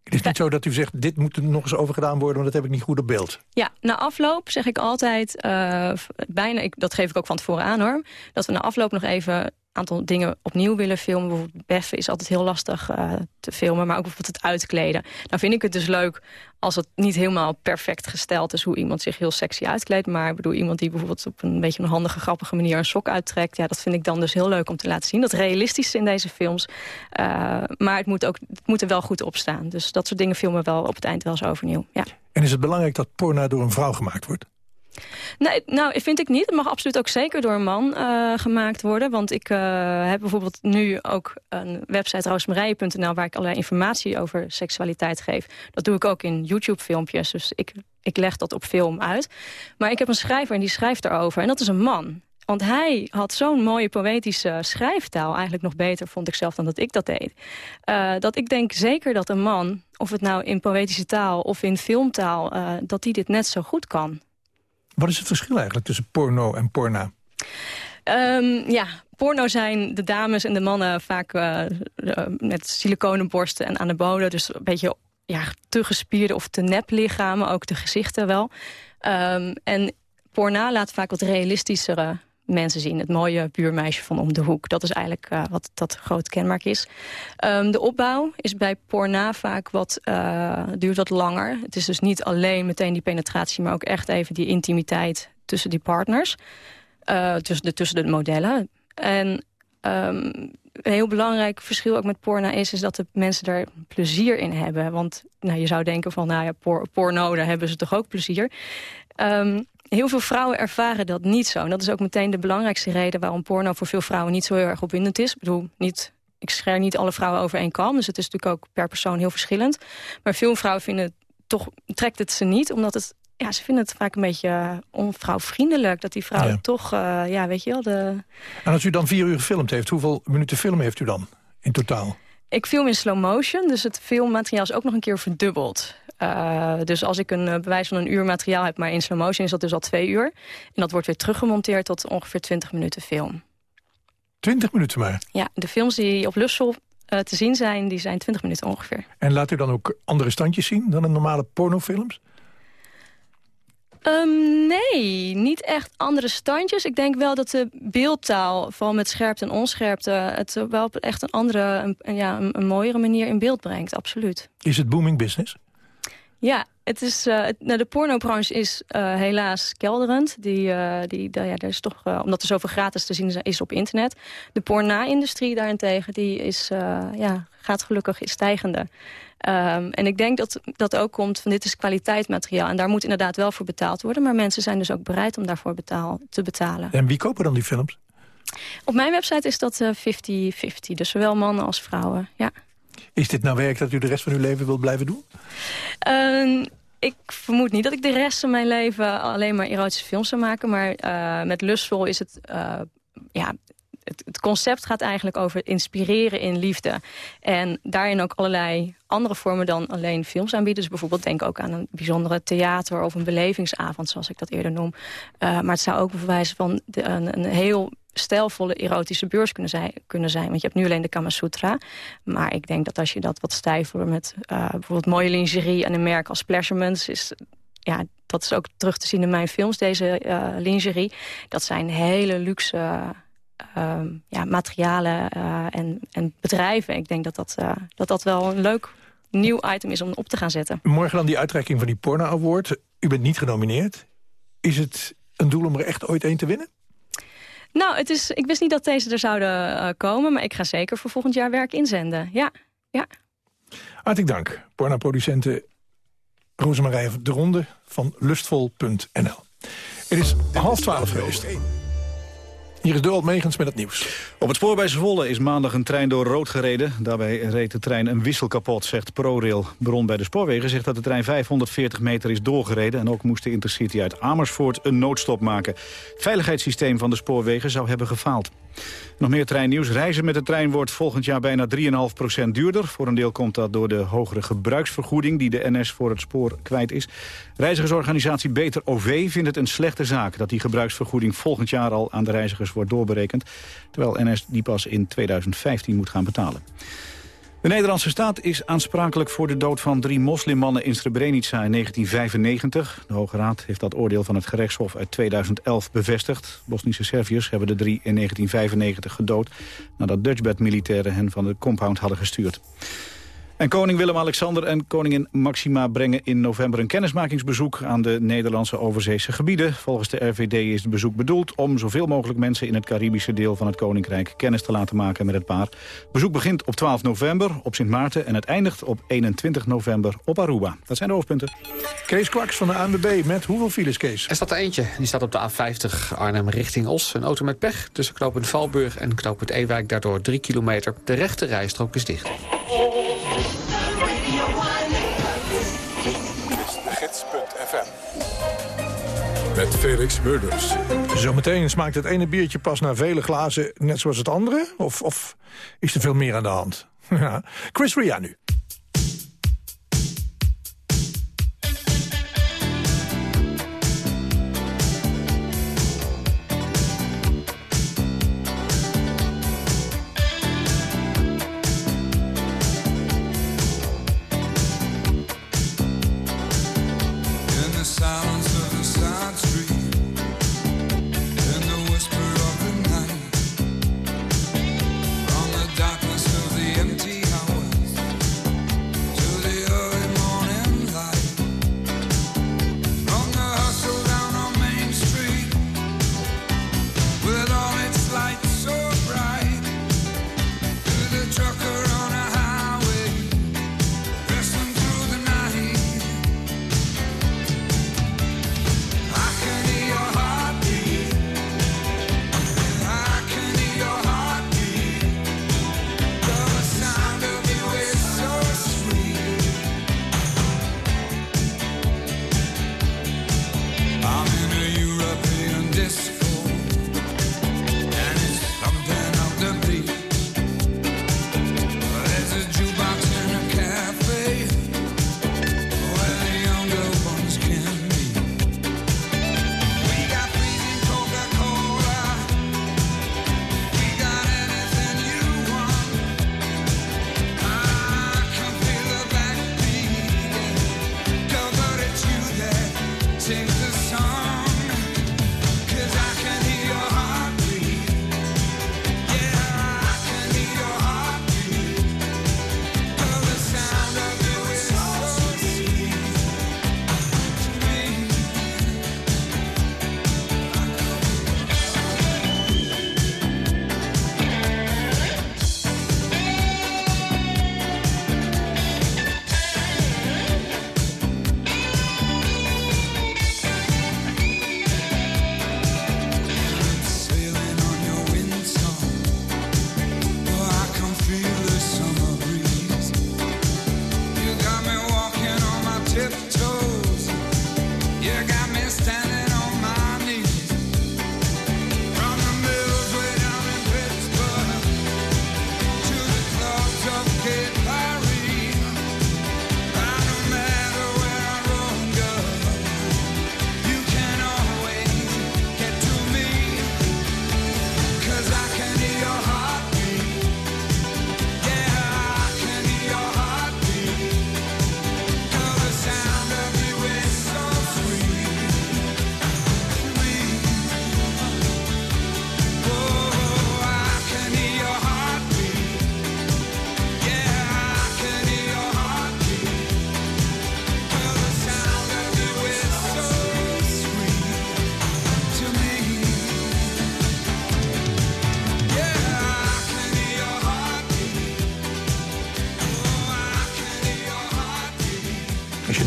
Het is niet zo dat u zegt, dit moet er nog eens overgedaan worden... want dat heb ik niet goed op beeld. Ja, na afloop zeg ik altijd, eh, bijna, ik, dat geef ik ook van tevoren aan hoor... dat we na afloop nog even aantal dingen opnieuw willen filmen. Bijvoorbeeld beffen is altijd heel lastig eh, te filmen, maar ook bijvoorbeeld het uitkleden. Nou vind ik het dus leuk als het niet helemaal perfect gesteld is... hoe iemand zich heel sexy uitkleedt. Maar ik bedoel, iemand die bijvoorbeeld op een beetje een handige, grappige manier... een sok uittrekt, ja, dat vind ik dan dus heel leuk om te laten zien. Dat realistisch in deze films. Eh, maar het moet, ook, het moet er wel goed op staan. Dus dat soort dingen filmen we wel op het eind wel eens overnieuw, ja. En is het belangrijk dat porno door een vrouw gemaakt wordt? Nee, nou, vind ik niet. Het mag absoluut ook zeker door een man eh, gemaakt worden. Want ik eh, heb bijvoorbeeld nu ook een website roosmarije.nl... waar ik allerlei informatie over seksualiteit geef. Dat doe ik ook in YouTube-filmpjes. Dus ik, ik leg dat op film uit. Maar ik heb een schrijver en die schrijft erover. En dat is een man. Want hij had zo'n mooie poëtische schrijftaal. Eigenlijk nog beter, vond ik zelf, dan dat ik dat deed. Eh, dat ik denk zeker dat een man, of het nou in poëtische taal of in filmtaal... dat die dit net zo goed kan. Wat is het verschil eigenlijk tussen porno en porna? Ehm, ja, porno zijn de dames en de mannen vaak eh, met siliconenborsten en bodem. Dus een beetje ja, te gespierde of te nep lichamen, ook de gezichten wel. Ehm, en porna laat vaak wat realistischere mensen zien. Het mooie buurmeisje van om de hoek. Dat is eigenlijk eh, wat dat groot kenmerk is. Ehm, de opbouw is bij porna vaak wat, eh, duurt wat langer. Het is dus niet alleen meteen die penetratie... maar ook echt even die intimiteit tussen die partners. Eh, tussen, de, tussen de modellen. En ehm, een heel belangrijk verschil ook met porno is... is dat de mensen er plezier in hebben. Want nou, je zou denken van, nou ja, por- porno, daar hebben ze toch ook plezier. Ehm, heel veel vrouwen ervaren dat niet zo. En dat is ook meteen de belangrijkste reden... waarom porno voor veel vrouwen niet zo heel erg opwindend is. Ik bedoel, niet, ik scher niet alle vrouwen over één kam. Dus het is natuurlijk ook per persoon heel verschillend. Maar veel vrouwen vinden het toch, trekt het ze niet... omdat het ja, ze vinden het vaak een beetje eh, onvrouwvriendelijk. Dat die vrouw Ja. toch, eh, ja, weet je wel... De... En als u dan vier uur gefilmd heeft, hoeveel minuten film heeft u dan in totaal? Ik film in slow motion, dus het filmmateriaal is ook nog een keer verdubbeld. Eh, dus als ik een eh, bewijs van een uur materiaal heb, maar in slow motion is dat dus al twee uur. En dat wordt weer teruggemonteerd tot ongeveer 20 minuten film. 20 minuten maar. Ja, de films die op Lussel eh, te zien zijn, die zijn 20 minuten ongeveer. En laat u dan ook andere standjes zien dan in normale pornofilms? Ehm, nee, niet echt andere standjes. Ik denk wel dat de beeldtaal, vooral met scherpte en onscherpte... het wel op echt een andere, een, een- ja, een, een mooiere manier in beeld brengt, absoluut. Is het booming business? Ja, het is, het- nou, de pornobranche is eh, helaas kelderend. Die, eh, die, ja, is toch, omdat er zoveel gratis te zien is- op internet. De porna-industrie daarentegen die is, ja, gaat gelukkig in stijgende. Ehm, en ik denk dat dat ook komt van dit is kwaliteitsmateriaal. En daar moet inderdaad wel voor betaald worden. Maar mensen zijn dus ook bereid om daarvoor betaal, te betalen. En wie kopen dan die films? Op mijn website is dat eh, 50-50. dus zowel mannen als vrouwen, ja. Is dit nou werk dat u de rest van uw leven wilt blijven doen? Ehm, ik vermoed niet dat ik de rest van mijn leven alleen maar erotische films zou maken. Maar eh, met Lustvol is het... eh, ja, het, het concept gaat eigenlijk over inspireren in liefde. En daarin ook allerlei andere vormen dan alleen films aanbieden. Dus bijvoorbeeld denk ook aan een bijzondere theater... of een belevingsavond, zoals ik dat eerder noem. Eh, maar het zou ook verwijzen van een, een heel stijlvolle erotische beurs kunnen zijn, kunnen zijn. Want je hebt nu alleen de Kama Sutra. Maar ik denk dat als je dat wat stijver met eh, bijvoorbeeld mooie lingerie... en een merk als Pleasurements... is ja, dat is ook terug te zien in mijn films, deze eh, lingerie. Dat zijn hele luxe ehm, ja, materialen eh, en, en bedrijven. Ik denk dat dat, eh, dat dat wel een leuk nieuw item is om op te gaan zetten. Morgen dan die uitreiking van die Porno Award. U bent niet genomineerd. Is het een doel om er echt ooit één te winnen? Nou, het is, ik wist niet dat deze er zouden eh, komen... maar ik ga zeker voor volgend jaar werk inzenden. Ja, ja. Hartelijk dank, pornoproducente Rosemarije de Ronde van lustvol.nl. Het is half twaalf geweest. Hier is Doral Megens met het nieuws. Op het spoor bij Zwolle is maandag een trein door rood gereden. Daarbij reed de trein een wissel kapot, zegt ProRail. Bron bij de spoorwegen zegt dat de trein 540 meter is doorgereden... en ook moest de Intercity uit Amersfoort een noodstop maken. Veiligheidssysteem van de spoorwegen zou hebben gefaald. Nog meer treinnieuws. Reizen met de trein wordt volgend jaar bijna 3,5% duurder. Voor een deel komt dat door de hogere gebruiksvergoeding... die de NS voor het spoor kwijt is. Reizigersorganisatie Beter OV vindt het een slechte zaak... dat die gebruiksvergoeding volgend jaar al aan de reizigers wordt doorberekend... terwijl NS die pas in 2015 moet gaan betalen. De Nederlandse staat is aansprakelijk voor de dood van drie moslimmannen in Srebrenica in 1995. De Hoge Raad heeft dat oordeel van het gerechtshof uit 2011 bevestigd. Bosnische Serviërs hebben de drie in 1995 gedood... nadat Dutchbed-militairen hen van de compound hadden gestuurd. En koning Willem-Alexander en koningin Maxima brengen in november een kennismakingsbezoek aan de Nederlandse overzeese gebieden. Volgens de RVD is het bezoek bedoeld om zoveel mogelijk mensen in het Caribische deel van het koninkrijk kennis te laten maken met het paar. Het bezoek begint op 12 november op Sint Maarten en het eindigt op 21 november op Aruba. Dat zijn de hoofdpunten. Kees Kwaks van de ANWB met hoeveel files, Kees? Er staat er eentje. Die staat op de A50 Arnhem richting Os. Een auto met pech tussen knooppunt Valburg en knooppunt Ewijk. Daardoor 3 kilometer. De rechte rijstrook is dicht. Met Felix Murders. Zometeen smaakt het ene biertje pas naar vele glazen net zoals het andere? Of, of is er veel meer aan de hand? Chris Ria nu.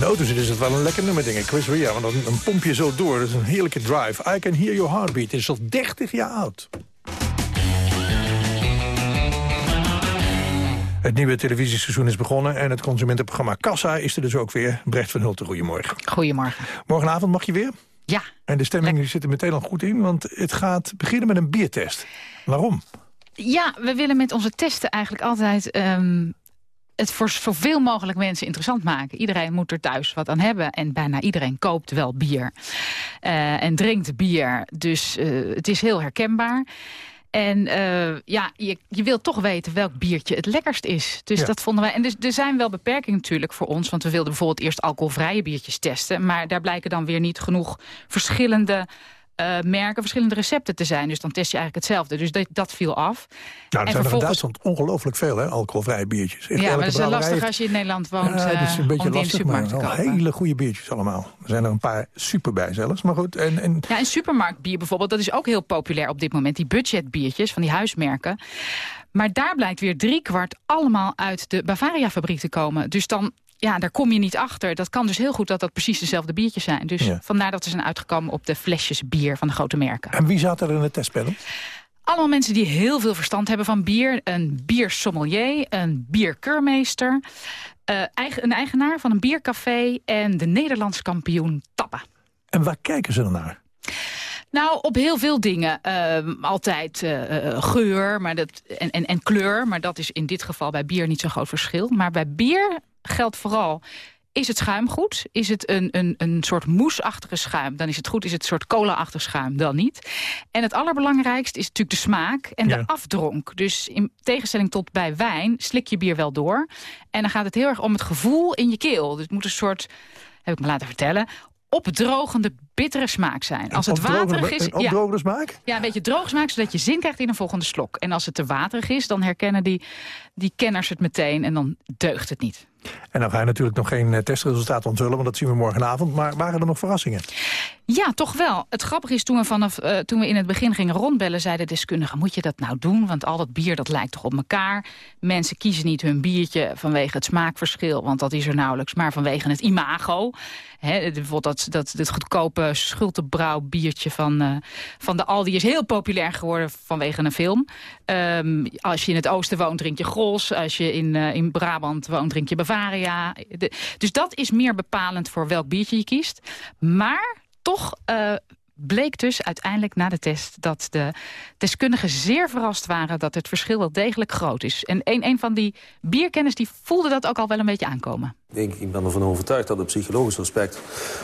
Auto zit is het wel een lekker nummer, denk ik. Chris Ria, want dan, dan pomp je zo door. Dat is een heerlijke drive. I Can Hear Your Heartbeat. Het is al 30 jaar oud. Het nieuwe televisieseizoen is begonnen en het consumentenprogramma Kassa is er dus ook weer. Brecht van Hulten, goedemorgen. Goedemorgen. Morgenavond mag je weer? Ja. En de stemming zit er meteen al goed in, want het gaat beginnen met een biertest. Waarom? Ja, we willen met onze testen eigenlijk altijd ehm, het voor zoveel mogelijk mensen interessant maken. Iedereen moet er thuis wat aan hebben. En bijna iedereen koopt wel bier. Eh, en drinkt bier. Dus eh, het is heel herkenbaar. En eh, ja, je, je wilt toch weten welk biertje het lekkerst is. Dus Ja. dat vonden wij. En dus, er zijn wel beperkingen natuurlijk voor ons. Want we wilden bijvoorbeeld eerst alcoholvrije biertjes testen. Maar daar blijken dan weer niet genoeg verschillende eh, merken, verschillende recepten te zijn. Dus dan test je eigenlijk hetzelfde. Dus dat, dat viel af. Nou, er zijn er in Duitsland ongelooflijk veel, hè, alcoholvrije biertjes. Echt ja, maar dat is lastig als je in Nederland woont. Ja, is eh, een beetje om die in de lastig, maar te kopen. hele goede biertjes allemaal. Er zijn er een paar super bij zelfs, maar goed. En, en Ja, en supermarktbier bijvoorbeeld, dat is ook heel populair op dit moment. Die budgetbiertjes van die huismerken. Maar daar blijkt weer driekwart allemaal uit de Bavaria-fabriek te komen. Dus dan, ja, daar kom je niet achter. Dat kan dus heel goed dat dat precies dezelfde biertjes zijn. Dus Ja. vandaar dat ze zijn uitgekomen op de flesjes bier van de grote merken. En wie zat er in het testpanel? Allemaal mensen die heel veel verstand hebben van bier. Een biersommelier, een bierkeurmeester... eh, een eigenaar van een biercafé... en de Nederlands kampioen Tappen. En waar kijken ze dan naar? Nou, op heel veel dingen. Ehm, altijd eh, eh, geur maar dat, en, en, en kleur, maar dat is in dit geval bij bier niet zo'n groot verschil. Maar bij bier geldt vooral... Is het schuim goed? Is het een, een, een soort moesachtige schuim? Dan is het goed. Is het een soort cola-achtig schuim? Dan niet. En het allerbelangrijkste is natuurlijk de smaak en Ja. de afdronk. Dus in tegenstelling tot bij wijn slik je bier wel door. En dan gaat het heel erg om het gevoel in je keel. Dus het moet een soort, heb ik me laten vertellen... opdrogende, bittere smaak zijn. Als het waterig is... Een opdrogende smaak? Ja, een beetje droog smaak, zodat je zin krijgt in een volgende slok. En als het te waterig is, dan herkennen die, die kenners het meteen en dan deugt het niet. En dan ga je natuurlijk nog geen eh, testresultaat onthullen, want dat zien we morgenavond. Maar waren er nog verrassingen? Ja, toch wel. Het grappige is, toen we, vanaf, eh, toen we in het begin gingen rondbellen... zeiden deskundigen, moet je dat nou doen? Want al dat bier, dat lijkt toch op elkaar? Mensen kiezen niet hun biertje vanwege het smaakverschil... want dat is er nauwelijks, maar vanwege het imago. Bijvoorbeeld dat, dat, dat goedkope schultebrouw biertje van, eh, van de Aldi... is heel populair geworden vanwege een film. Ehm, als je in het oosten woont, drink je Gros. Als je in, eh, in Brabant woont, drink je Bavaria. Dus dat is meer bepalend voor welk biertje je kiest. Maar toch eh, bleek dus uiteindelijk na de test... dat de deskundigen zeer verrast waren dat het verschil wel degelijk groot is. En een, van die bierkenners die voelde dat ook al wel een beetje aankomen. Ik, ik ben ervan overtuigd dat het psychologisch aspect...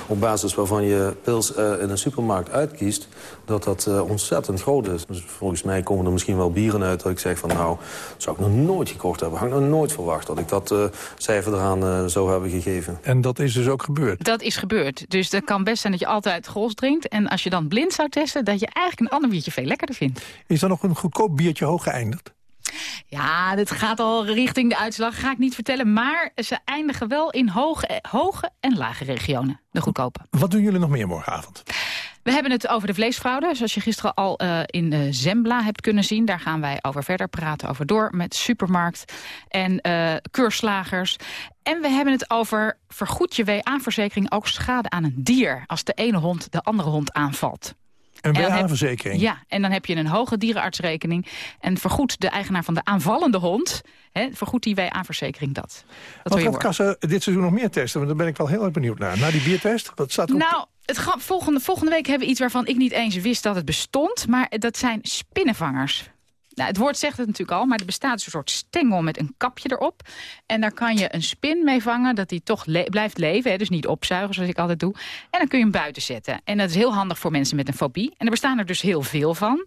op basis waarvan je pils eh, in een supermarkt uitkiest... dat dat eh, ontzettend groot is. Dus volgens mij komen er misschien wel bieren uit dat ik zeg van... nou, dat zou ik nog nooit gekocht hebben. Had ik nog nooit verwacht dat ik dat eh, cijfer eraan eh, zou hebben gegeven. En dat is dus ook gebeurd? Dat is gebeurd. Dus het kan best zijn dat je altijd Gros drinkt. En als je dan blind zou testen, dat je eigenlijk een ander biertje veel lekkerder vindt. Is er nog een goedkoop biertje hoog geëindigd? Ja, dit gaat al richting de uitslag, ga ik niet vertellen. Maar ze eindigen wel in hoge, hoge en lage regionen, de goedkope. Wat doen jullie nog meer morgenavond? We hebben het over de vleesfraude, zoals je gisteren al eh, in de Zembla hebt kunnen zien. Daar gaan wij over verder praten, over door met supermarkt en eh keurslagers. En we hebben het over vergoed je WA-verzekering ook schade aan een dier... als de ene hond de andere hond aanvalt. Een WA-verzekering? Ja, en dan heb je een hoge dierenartsrekening. En vergoedt de eigenaar van de aanvallende hond... Hè, vergoedt die WA-verzekering dat. Dat Wat gaat. Kassa dit seizoen nog meer testen? Want daar ben ik wel heel erg benieuwd naar. Na die biertest, wat staat er op? Nou, het volgende, volgende week hebben we iets waarvan ik niet eens wist dat het bestond. Maar dat zijn spinnenvangers. Nou, het woord zegt het natuurlijk al, maar er bestaat dus een soort stengel met een kapje erop. En daar kan je een spin mee vangen, dat die toch blijft leven. Hè, dus niet opzuigen, zoals ik altijd doe. En dan kun je hem buiten zetten. En dat is heel handig voor mensen met een fobie. En er bestaan er dus heel veel van.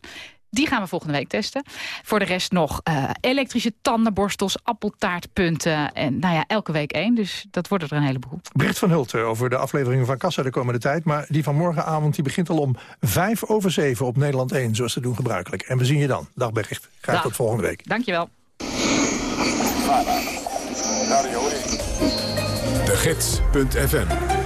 Die gaan we volgende week testen. Voor de rest nog eh, elektrische tandenborstels, appeltaartpunten. En nou ja, elke week één. Dus dat wordt er een heleboel. Bericht van Hulten over de afleveringen van Kassa de komende tijd. Maar die van morgenavond die begint al om vijf over zeven op Nederland 1. Zoals ze doen gebruikelijk. En we zien je dan. Dag Bericht. Graag Dag. tot volgende week. Dankjewel. De Gids.fm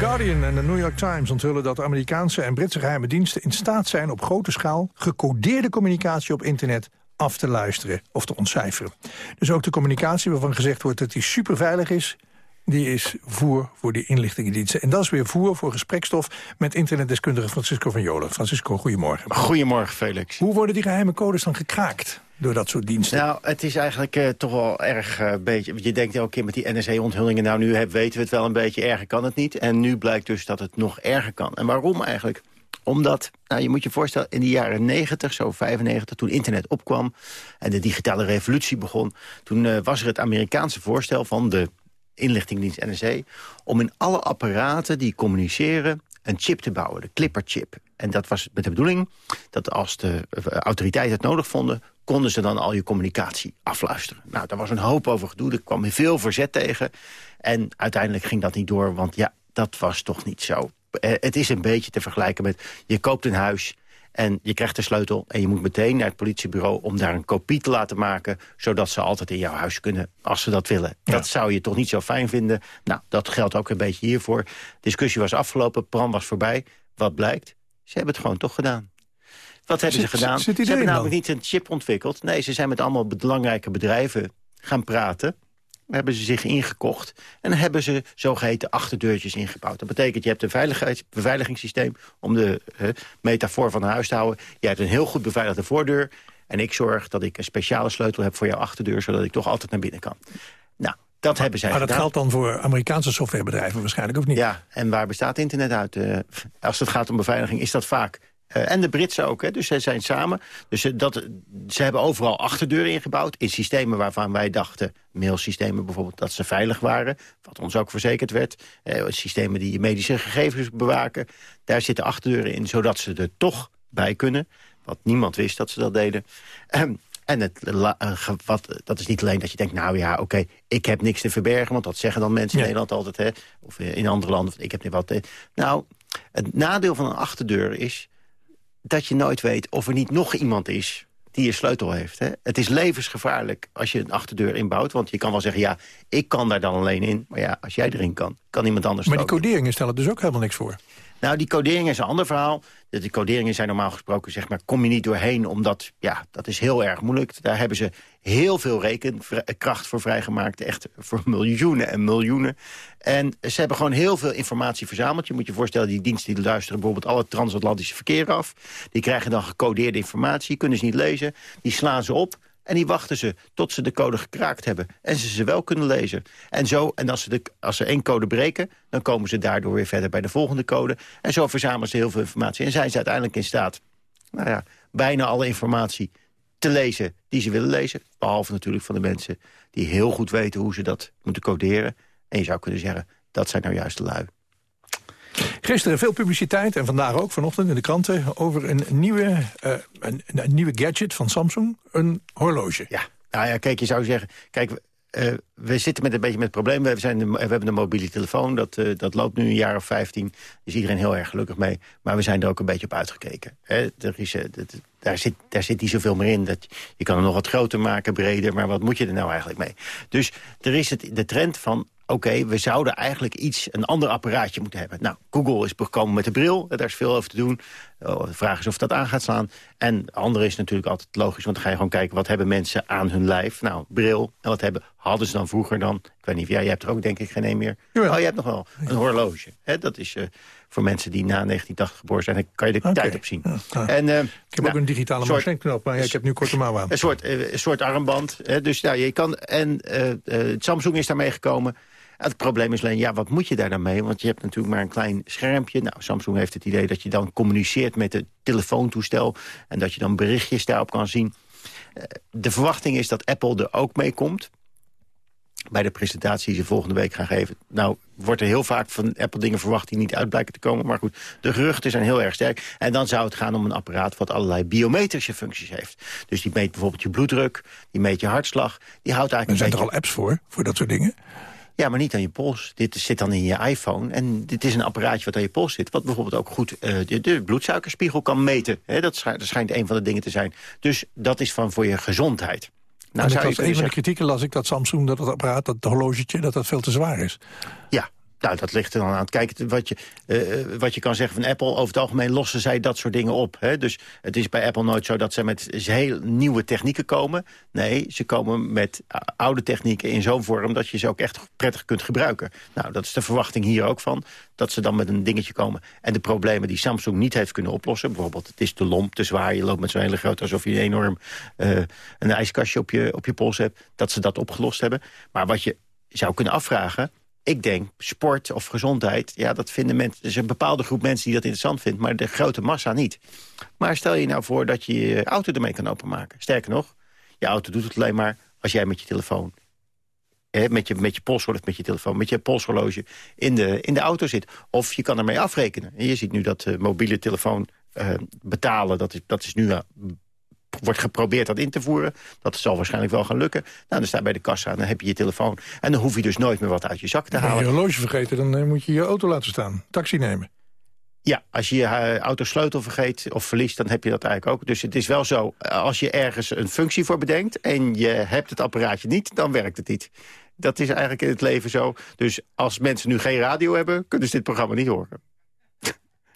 Guardian en de New York Times onthullen dat Amerikaanse en Britse geheime diensten in staat zijn op grote schaal gecodeerde communicatie op internet af te luisteren of te ontcijferen. Dus ook de communicatie waarvan gezegd wordt dat die superveilig is, die is voer voor die inlichtingendiensten. En dat is weer voer voor gesprekstof met internetdeskundige Francisco van Jolen. Francisco, goedemorgen. Goedemorgen, Felix. Hoe worden die geheime codes dan gekraakt door dat soort diensten? Nou, het is eigenlijk eh, toch wel erg eh, beetje... Je denkt elke keer met die NSA-onthullingen... nou, nu heb, weten we het wel een beetje, erger kan het niet. En nu blijkt dus dat het nog erger kan. En waarom eigenlijk? Omdat, nou, je moet je voorstellen, in de jaren 90, zo 95, toen internet opkwam... en de digitale revolutie begon... toen eh, was er het Amerikaanse voorstel van de inlichtingendienst NSA... om in alle apparaten die communiceren een chip te bouwen, de Clipper-chip. En dat was met de bedoeling dat als de eh, autoriteiten het nodig vonden... konden ze dan al je communicatie afluisteren. Nou, daar was een hoop over gedoe, er kwam veel verzet tegen. En uiteindelijk ging dat niet door, want ja, dat was toch niet zo. Eh, Het is een beetje te vergelijken met... je koopt een huis en je krijgt de sleutel... en je moet meteen naar het politiebureau om daar een kopie te laten maken... zodat ze altijd in jouw huis kunnen als ze dat willen. Dat zou je toch niet zo fijn vinden? Nou, dat geldt ook een beetje hiervoor. De discussie was afgelopen, Bram was voorbij. Wat blijkt? Ze hebben het gewoon toch gedaan. Wat hebben Zit- ze gedaan? zit Ze hebben namelijk niet een chip ontwikkeld. Nee, ze zijn met allemaal belangrijke bedrijven gaan praten hebben ze zich ingekocht en hebben ze zogeheten achterdeurtjes ingebouwd. Dat betekent, je hebt een veiligheids- beveiligingssysteem om de metafoor van een huis te houden. Je hebt een heel goed beveiligde voordeur en ik zorg dat ik een speciale sleutel heb voor jouw achterdeur, zodat ik toch altijd naar binnen kan. Nou, dat hebben zij maar dat geldt dan voor Amerikaanse softwarebedrijven waarschijnlijk, of niet? Ja, en waar bestaat internet uit? Eh, als het gaat om beveiliging is dat vaak... eh, en de Britsen ook, hè, dus ze zijn samen. Dus eh, dat, ze hebben overal achterdeuren ingebouwd... in systemen waarvan wij dachten, mailsystemen bijvoorbeeld... dat ze veilig waren, wat ons ook verzekerd werd. Eh, systemen die je medische gegevens bewaken. Daar zitten achterdeuren in, zodat ze er toch bij kunnen. Wat niemand wist dat ze dat deden. Ehm, en het, wat, dat is niet alleen dat je denkt, nou ja, oké, ik heb niks te verbergen. Want dat zeggen dan mensen in Nederland altijd, hè. Of in andere landen, ik heb niet wat. Nou, het nadeel van een achterdeur is dat je nooit weet of er niet nog iemand is die een sleutel heeft. Hè? Het is levensgevaarlijk als je een achterdeur inbouwt. Want je kan wel zeggen, ja, ik kan daar dan alleen in. Maar ja, als jij erin kan, kan iemand anders Maar die coderingen stellen dus ook helemaal niks voor. Nou, die codering is een ander verhaal. De, de coderingen zijn normaal gesproken, zeg maar, kom je niet doorheen... omdat, ja, dat is heel erg moeilijk. Daar hebben ze heel veel rekenkracht voor vrijgemaakt. Echt voor miljoenen en miljoenen. En ze hebben gewoon heel veel informatie verzameld. Je moet je voorstellen, die diensten die luisteren bijvoorbeeld... alle transatlantische verkeer af. Die krijgen dan gecodeerde informatie, kunnen ze niet lezen. Die slaan ze op en die wachten ze tot ze de code gekraakt hebben. En ze ze wel kunnen lezen. En, zo, en als, ze de, als ze één code breken, dan komen ze daardoor weer verder bij de volgende code. En zo verzamelen ze heel veel informatie. En zijn ze uiteindelijk in staat, nou ja, bijna alle informatie te lezen die ze willen lezen. Behalve natuurlijk van de mensen die heel goed weten hoe ze dat moeten coderen. En je zou kunnen zeggen, dat zijn nou juist de lui. Gisteren veel publiciteit, en vandaag ook vanochtend in de kranten... over een nieuwe, eh, een, nieuwe gadget van Samsung, een horloge. Ja, nou ja, kijk, je zou zeggen... Kijk, eh, we zitten met een beetje met het probleem. We, zijn we hebben een mobiele telefoon, dat, eh, dat loopt nu een jaar of 15. Daar is iedereen heel erg gelukkig mee. Maar we zijn er ook een beetje op uitgekeken. Hè? Er is, daar, zit, daar zit niet zoveel meer in. Dat, je kan hem nog wat groter maken, breder, maar wat moet je er nou eigenlijk mee? Dus er is het, de trend van... Oké, we zouden eigenlijk iets, een ander apparaatje moeten hebben. Nou, Google is gekomen met de bril. Daar is veel over te doen. Oh, de vraag is of dat aan gaat slaan. En de andere is natuurlijk altijd logisch. Want dan ga je gewoon kijken, wat hebben mensen aan hun lijf? Nou, bril. En wat hebben, hadden ze dan vroeger dan? Ik weet niet, of jij, hebt er ook denk ik geen een meer. Oh, je hebt nog wel een horloge. Hè, dat is eh, voor mensen die na 1980 geboren zijn. Dan kan je de tijd op zien. En, eh, Ik heb ook een digitale magneetknop, maar ja, ik heb nu korte mouw aan. een soort, eh, een soort armband. Hè, dus nou, je kan, en Samsung is daarmee gekomen. Het probleem is alleen, ja, wat moet je daar dan mee? Want je hebt natuurlijk maar een klein schermpje. Nou, Samsung heeft het idee dat je dan communiceert met het telefoontoestel... en dat je dan berichtjes daarop kan zien. Eh, de verwachting is dat Apple er ook mee komt bij de presentatie die ze volgende week gaan geven. Nou, wordt er heel vaak van Apple dingen verwacht die niet uit blijken te komen. Maar goed, de geruchten zijn heel erg sterk. En dan zou het gaan om een apparaat wat allerlei biometrische functies heeft. Dus die meet bijvoorbeeld je bloeddruk, die meet je hartslag. Die houdt Er eigenlijk zijn een toch al apps voor, voor dat soort dingen? Ja, maar niet aan je pols. Dit zit dan in je iPhone. En dit is een apparaatje wat aan je pols zit. Wat bijvoorbeeld ook goed eh, de, de bloedsuikerspiegel kan meten. Dat, schijnt, dat schijnt een van de dingen te zijn. Dus dat is van voor je gezondheid. Nou, en ik zou las, een van de kritieken las ik dat Samsung, dat het apparaat, dat horlogetje, dat dat veel te zwaar is. Ja, Nou, dat ligt er dan aan het kijken. Wat je, eh, wat je kan zeggen van Apple, over het algemeen lossen zij dat soort dingen op. Hè? Dus het is bij Apple nooit zo dat ze met heel nieuwe technieken komen. Nee, ze komen met oude technieken in zo'n vorm... dat je ze ook echt prettig kunt gebruiken. Nou, dat is de verwachting hier ook van. Dat ze dan met een dingetje komen. En de problemen die Samsung niet heeft kunnen oplossen... bijvoorbeeld het is te lomp, te zwaar, je loopt met zo'n hele grote... alsof je een enorm uh, een ijskastje op je, op je pols hebt... dat ze dat opgelost hebben. Maar wat je zou kunnen afvragen ik denk, sport of gezondheid... ja, dat vinden mensen. Er is een bepaalde groep mensen die dat interessant vindt... maar de grote massa niet. Maar stel je nou voor dat je je auto ermee kan openmaken. Sterker nog, je auto doet het alleen maar als jij met je telefoon... Hè, met je, met je polshorloge, met je telefoon, met je polshorloge in de, in de auto zit. Of je kan ermee afrekenen. En je ziet nu dat uh, mobiele telefoon uh, betalen, dat is, dat is nu uh, wordt geprobeerd dat in te voeren. Dat zal waarschijnlijk wel gaan lukken. Nou, dan sta je bij de kassa en dan heb je je telefoon. En dan hoef je dus nooit meer wat uit je zak te halen. Als je horloge vergeten, dan uh, moet je je auto laten staan. Taxi nemen. Ja, als je je uh, autosleutel vergeet of verliest, dan heb je dat eigenlijk ook. Dus het is wel zo, als je ergens een functie voor bedenkt... en je hebt het apparaatje niet, dan werkt het niet. Dat is eigenlijk in het leven zo. Dus als mensen nu geen radio hebben, kunnen ze dit programma niet horen.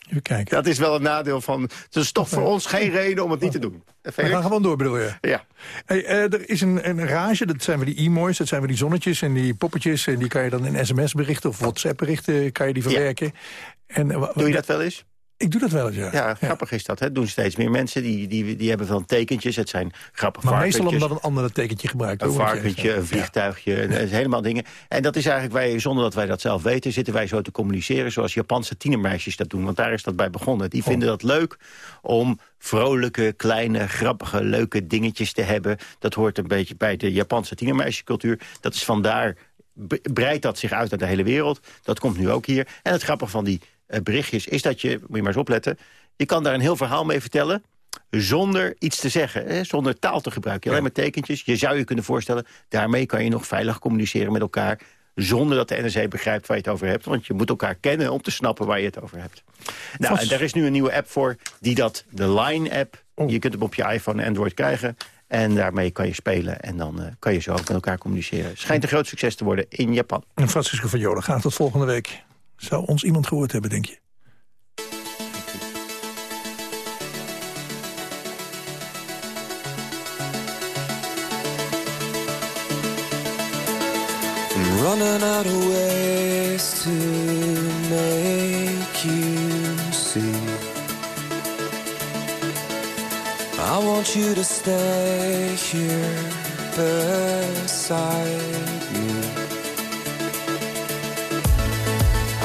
Even kijken. Dat is wel een nadeel van... Het is toch voor ons geen reden om het niet te doen. We gaan gewoon door, bedoel je? Ja. Hey, uh, er is een, een rage, dat zijn we die e-moys, dat zijn we die zonnetjes en die poppetjes. En die kan je dan in sms-berichten of WhatsApp-berichten kan je die verwerken. Ja. En, Doe je dat wel eens? Ik doe dat wel eens, ja. Ja, grappig is dat. Hè? doen steeds meer mensen. Die, die, die hebben wel tekentjes. Het zijn grappige maar meestal omdat een ander tekentje gebruikt. Een varkentje, een vliegtuigje, ja. helemaal dingen. En dat is eigenlijk, wij, zonder dat wij dat zelf weten... zitten wij zo te communiceren zoals Japanse tienermeisjes dat doen. Want daar is dat bij begonnen. Die vinden oh. dat leuk om vrolijke, kleine, grappige, leuke dingetjes te hebben. Dat hoort een beetje bij de Japanse tienermeisjescultuur. Dat is vandaar, breidt dat zich uit naar de hele wereld. Dat komt nu ook hier. En het grappige van die berichtjes is dat je, moet je maar eens opletten... je kan daar een heel verhaal mee vertellen zonder iets te zeggen, hè, zonder taal te gebruiken. Alleen maar tekentjes. Je zou je kunnen voorstellen, daarmee kan je nog veilig communiceren met elkaar... zonder dat de NRC begrijpt waar je het over hebt. Want je moet elkaar kennen om te snappen waar je het over hebt. Nou, en daar is nu een nieuwe app voor, die dat, de Line-app... Oh. je kunt hem op je iPhone en Android krijgen... En daarmee kan je spelen en dan uh, kan je zo ook met elkaar communiceren. Schijnt een groot succes te worden in Japan. En Francisco van Joden gaat tot volgende week. Zou ons iemand gehoord hebben, denk je? I'm running out of ways to make you see I want you to stay here beside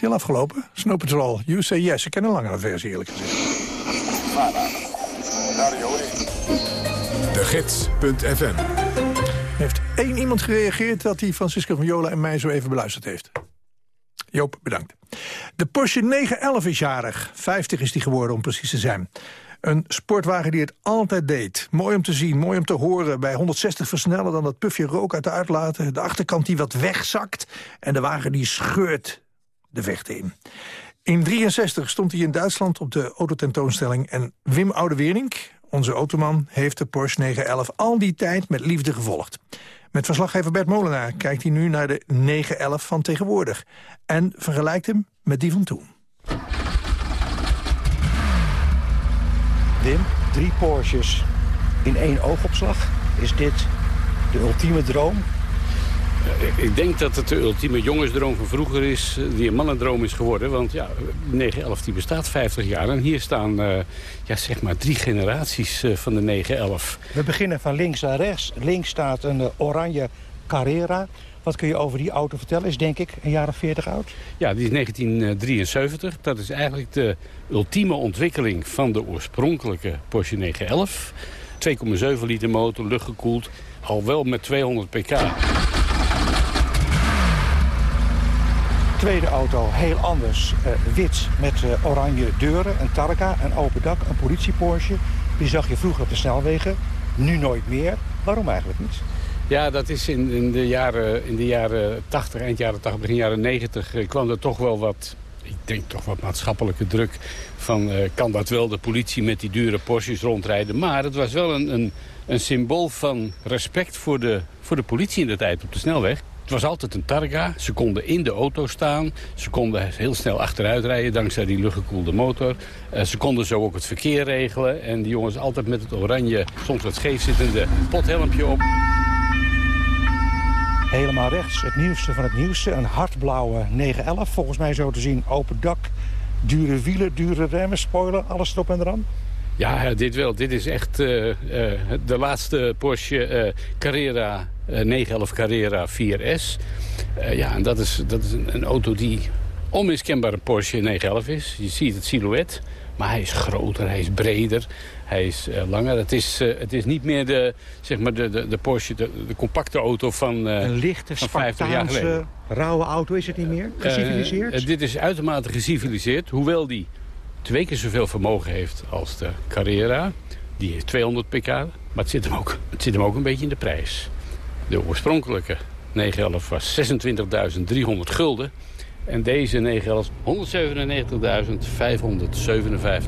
Is die al afgelopen? Snow Patrol, You Say Yes. Ik ken een langere versie, eerlijk gezegd. De Gids.fm Heeft één iemand gereageerd dat hij Francisco van Jola en mij zo even beluisterd heeft? Joop, bedankt. De Porsche 911 is jarig. 50 is die geworden om precies te zijn. Een sportwagen die het altijd deed. Mooi om te zien, mooi om te horen. Bij 160 versnellen dan dat pufje rook uit de uitlaten. De achterkant die wat wegzakt. En de wagen die scheurt de vechten in. In 63 stond hij in Duitsland op de autotentoonstelling. En Wim Oudewering, onze automan, heeft de Porsche 911 al die tijd met liefde gevolgd. Met verslaggever Bert Molenaar kijkt hij nu naar de 911 van tegenwoordig. En vergelijkt hem met die van toen. Wim, drie Porsches in één oogopslag. Is dit de ultieme droom? Eh, Ik denk dat het de ultieme jongensdroom van vroeger is... eh, die een mannendroom is geworden. Want ja, 911 die bestaat 50 jaar. En hier staan eh, ja, zeg maar drie generaties van de 911. We beginnen van links naar rechts. Links staat een oranje Carrera. Wat kun je over die auto vertellen? Is denk ik een jaar of 40 oud. Ja, die is 1973. Dat is eigenlijk de ultieme ontwikkeling van de oorspronkelijke Porsche 911. 2,7 liter motor, luchtgekoeld. Al wel met 200 pk. Tweede auto, heel anders. Eh, wit met eh, oranje deuren, een Targa, een open dak, een politie Porsche. Die zag je vroeger op de snelwegen, nu nooit meer. Waarom eigenlijk niet? Ja, dat is in, in, de jaren, in de jaren 80, eind jaren 80, begin jaren 90... eh, kwam er toch wel wat, ik denk toch wat maatschappelijke druk... van kan dat wel de politie met die dure Porsches rondrijden. Maar het was wel een, een, een symbool van respect voor de, voor de politie in de tijd op de snelweg. Het was altijd een targa. Ze konden in de auto staan. Ze konden heel snel achteruit rijden dankzij die luchtgekoelde motor. Eh, ze konden zo ook het verkeer regelen. En die jongens altijd met het oranje, soms wat scheef zittende pothelmpje op. Helemaal rechts, het nieuwste van het nieuwste. Een hardblauwe 911, volgens mij zo te zien. Open dak, dure wielen, dure remmen, spoiler, alles erop en eraan. Ja, dit wel. Dit is echt eh, de laatste Porsche Carrera, 911 Carrera 4S. Eh, ja, en dat is, dat is een, een auto die onmiskenbaar een Porsche 911 is. Je ziet het silhouet, maar hij is groter, hij is breder, hij is eh, langer. Het is, eh, het is niet meer de, zeg maar de, de, de Porsche, de, de compacte auto van, eh, Een lichte, van 50 jaar geleden. Rauwe auto is het niet meer? Geciviliseerd? Dit is uitermate geciviliseerd, hoewel die twee keer zoveel vermogen heeft als de Carrera. Die heeft 200 pk, maar het zit hem ook, het zit hem ook een beetje in de prijs. De oorspronkelijke 911 was 26.300 gulden. En deze 911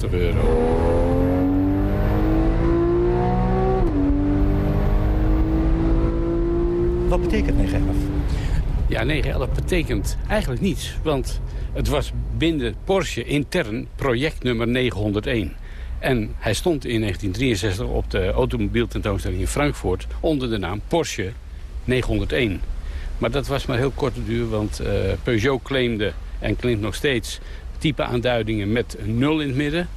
197.557 euro. Wat betekent 911? Ja, 911 betekent eigenlijk niets. Want het was binnen Porsche intern project nummer 901. En hij stond in 1963 op de automobieltentoonstelling in Frankfurt... onder de naam Porsche 901. Maar dat was maar heel korte duur, want eh, Peugeot claimde... en claimt nog steeds type aanduidingen met een nul in het midden.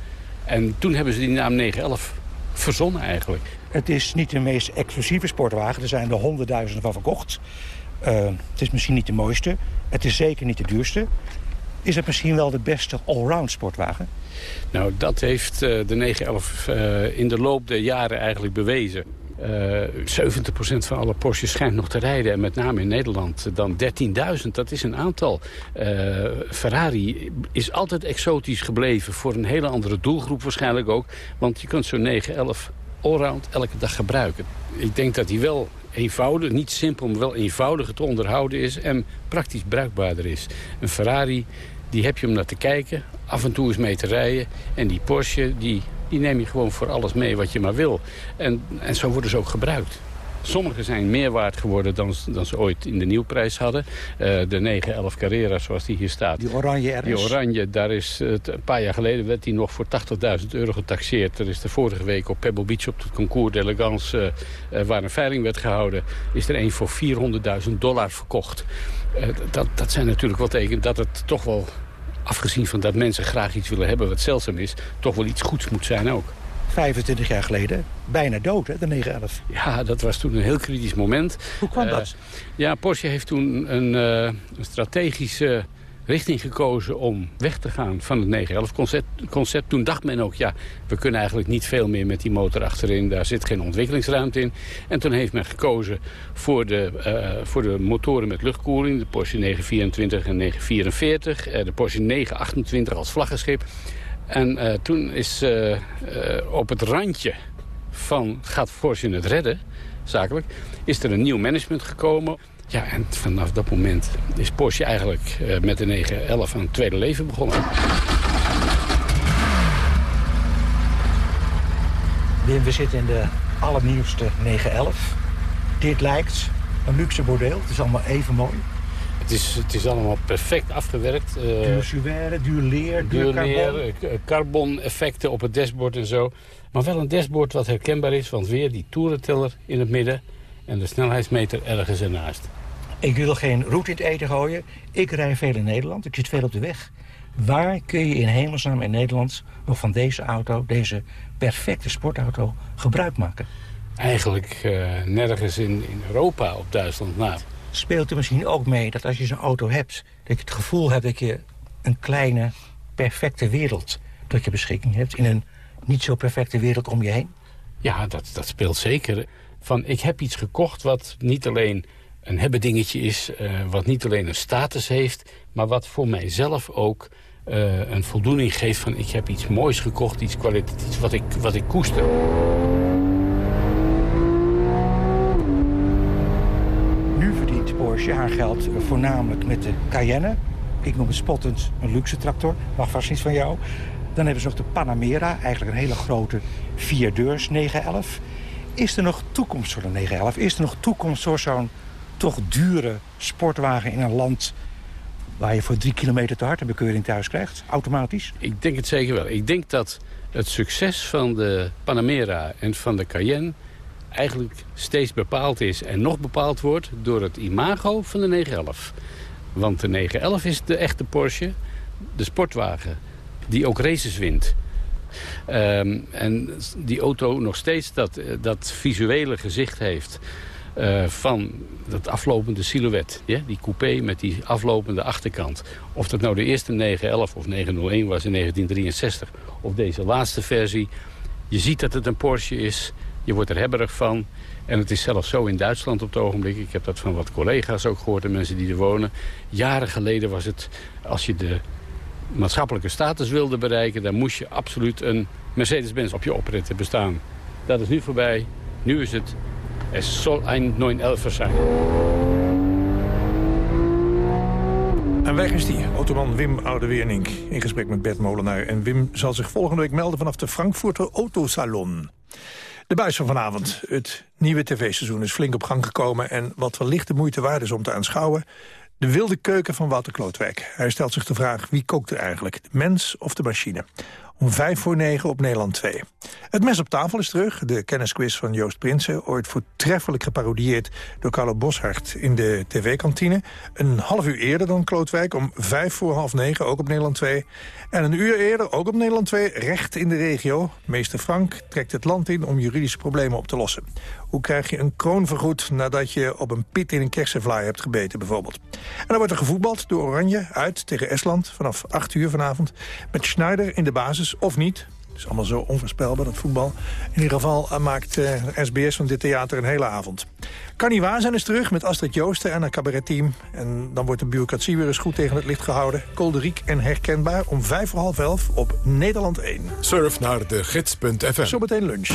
En toen hebben ze die naam 911 verzonnen eigenlijk. Het is niet de meest exclusieve sportwagen. Er zijn er honderdduizenden van verkocht. Eh, het is misschien niet de mooiste. Het is zeker niet de duurste. Is het misschien wel de beste allround sportwagen? Nou, dat heeft eh, de 911 eh, in de loop der jaren eigenlijk bewezen. Eh 70% van alle Porsches schijnt nog te rijden. En met name in Nederland dan 13.000. Dat is een aantal. Eh, Ferrari is altijd exotisch gebleven. Voor een hele andere doelgroep waarschijnlijk ook. Want je kunt zo'n 911 allround elke dag gebruiken. Ik denk dat die wel eenvoudig, niet simpel, maar wel eenvoudiger te onderhouden is. En praktisch bruikbaarder is. Een Ferrari, die heb je om naar te kijken. Af en toe eens mee te rijden. En die Porsche, die, die neem je gewoon voor alles mee wat je maar wil. En, en zo worden ze ook gebruikt. Sommige zijn meer waard geworden dan, dan ze ooit in de nieuwprijs hadden. Eh, de 911 Carrera, zoals die hier staat. Die oranje. Die oranje, daar is het, een paar jaar geleden werd die nog voor 80.000 euro getaxeerd. Er is de vorige week op Pebble Beach op het concours d'elegance... eh, waar een veiling werd gehouden, is er een voor 400.000 dollar verkocht. Dat, dat zijn natuurlijk wel tekenen dat het toch wel... afgezien van dat mensen graag iets willen hebben wat zeldzaam is... toch wel iets goeds moet zijn ook. 25 jaar geleden. Bijna dood, hè, de 911. Ja, dat was toen een heel kritisch moment. Hoe kwam Eh, dat? ja, Porsche heeft toen een, eh, een strategische richting gekozen om weg te gaan van het 911 concept, concept. Toen dacht men ook, ja, we kunnen eigenlijk niet veel meer met die motor achterin. Daar zit geen ontwikkelingsruimte in. En toen heeft men gekozen voor de, eh, voor de motoren met luchtkoeling. De Porsche 924 en 944. eh, de Porsche 928 als vlaggenschip. En eh, toen is op het randje van gaat Porsche het redden, zakelijk, is er een nieuw management gekomen. Ja, en vanaf dat moment is Porsche eigenlijk eh, met de 911 een tweede leven begonnen. Wim, we zitten in de allernieuwste 911. Dit lijkt een luxe bordeel. Het is allemaal even mooi. Het is, het is allemaal perfect afgewerkt. eh, Duur suède, duur leer, duur carbon. eh, carbon-effecten op het dashboard en zo. Maar wel een dashboard wat herkenbaar is, want weer die toerenteller in het midden... en de snelheidsmeter ergens ernaast. Ik wil geen roet in het eten gooien. Ik rij veel in Nederland. Ik zit veel op de weg. Waar kun je in hemelsnaam in Nederland nog van deze auto, deze perfecte sportauto, gebruik maken? Eigenlijk eh, nergens in, in Europa op Duitsland na. Speelt er misschien ook mee dat als je zo'n auto hebt... dat je het gevoel hebt dat je een kleine, perfecte wereld tot je beschikking hebt... in een niet zo perfecte wereld om je heen? Ja, dat, dat speelt zeker. Van, ik heb iets gekocht wat niet alleen een hebben dingetje is... eh, wat niet alleen een status heeft... maar wat voor mijzelf ook eh, een voldoening geeft van... ik heb iets moois gekocht, iets kwalitatiefs wat ik, wat ik koester. Nu verdient Porsche haar geld voornamelijk met de Cayenne. Ik noem het spottend een luxe tractor. Mag vast niet van jou. Dan hebben ze nog de Panamera, eigenlijk een hele grote vierdeurs 911. Is er nog toekomst voor de 911? Is er nog toekomst voor zo'n toch dure sportwagen in een land... waar je voor drie kilometer te hard een bekeuring thuis krijgt, automatisch? Ik denk het zeker wel. Ik denk dat het succes van de Panamera en van de Cayenne eigenlijk steeds bepaald is en nog bepaald wordt door het imago van de 911. Want de 911 is de echte Porsche, de sportwagen, die ook races wint. Ehm, en die auto nog steeds dat, eh, dat visuele gezicht heeft eh, van dat aflopende silhouet. Die coupé met die aflopende achterkant. Of dat nou de eerste 911 of 901 was in 1963 of deze laatste versie. Je ziet dat het een Porsche is. Je wordt er hebberig van. En het is zelfs zo in Duitsland op het ogenblik. Ik heb dat van wat collega's ook gehoord en mensen die er wonen. Jaren geleden was het, als je de maatschappelijke status wilde bereiken... dan moest je absoluut een Mercedes-Benz op je oprit bestaan. Dat is nu voorbij. Nu is het... Es soll ein 911 zijn. En weg is die, automan Wim Oudewernink, in gesprek met Bert Molenaar. En Wim zal zich volgende week melden vanaf de Frankfurter Autosalon. De buis van vanavond. Het nieuwe tv-seizoen is flink op gang gekomen... en wat wellicht de moeite waard is om te aanschouwen... de wilde keuken van Wouter Klootwijk. Hij stelt zich de vraag, wie kookt er eigenlijk? De mens of de machine? Om vijf voor negen op Nederland 2. Het mes op tafel is terug. De kennisquiz van Joost Prinsen. Ooit voortreffelijk geparodieerd door Carlo Boshart in de tv-kantine. Een half uur eerder dan Klootwijk. Om vijf voor half negen, ook op Nederland 2. En een uur eerder, ook op Nederland 2, recht in de regio. Meester Frank trekt het land in om juridische problemen op te lossen. Hoe krijg je een kroon vergoed nadat je op een pit in een kersenvlaai hebt gebeten bijvoorbeeld. En dan wordt er gevoetbald door Oranje uit tegen Estland vanaf 8 uur vanavond. Met Schneider in de basis of niet. Het is allemaal zo onvoorspelbaar, dat voetbal. In ieder geval eh, maakt eh, SBS van dit theater een hele avond. Kan niet waar zijn is terug met Astrid Joosten en haar cabaretteam. En dan wordt de bureaucratie weer eens goed tegen het licht gehouden. Kolderiek en herkenbaar om vijf voor half elf op Nederland 1. Surf naar de gids.fm. Zometeen lunch.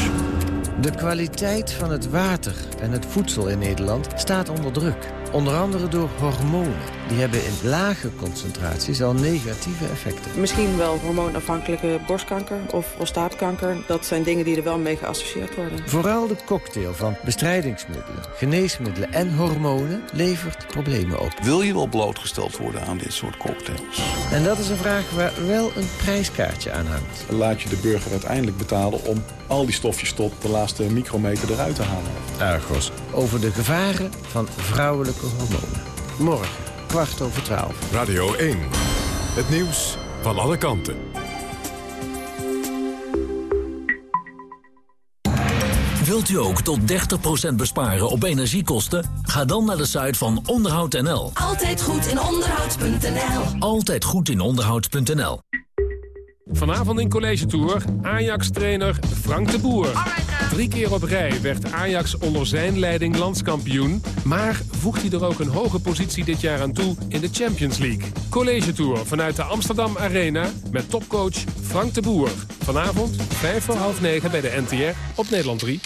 De kwaliteit van het water en het voedsel in Nederland staat onder druk. Onder andere door hormonen. Die hebben in lage concentraties al negatieve effecten. Misschien wel hormoonafhankelijke borstkanker of prostaatkanker. Dat zijn dingen die er wel mee geassocieerd worden. Vooral de cocktail van bestrijdingsmiddelen, geneesmiddelen en hormonen levert problemen op. Wil je wel blootgesteld worden aan dit soort cocktails? En dat is een vraag waar wel een prijskaartje aan hangt. Laat je de burger uiteindelijk betalen om al die stofjes tot de laatste micrometer eruit te halen. Argos, over de gevaren van vrouwelijke hormonen. Morgen, kwart over twaalf. Radio 1. Het nieuws van alle kanten. Wilt u ook tot 30% besparen op energiekosten? Ga dan naar de site van onderhoud.nl. Altijd goed in onderhoud.nl. Altijd goed in onderhoud.nl. Vanavond in College Tour, Ajax-trainer Frank de Boer. Drie keer op rij werd Ajax onder zijn leiding landskampioen. Maar voegt hij er ook een hoge positie dit jaar aan toe in de Champions League. College Tour vanuit de Amsterdam Arena met topcoach Frank de Boer. Vanavond, vijf voor half negen bij de NTR op Nederland 3.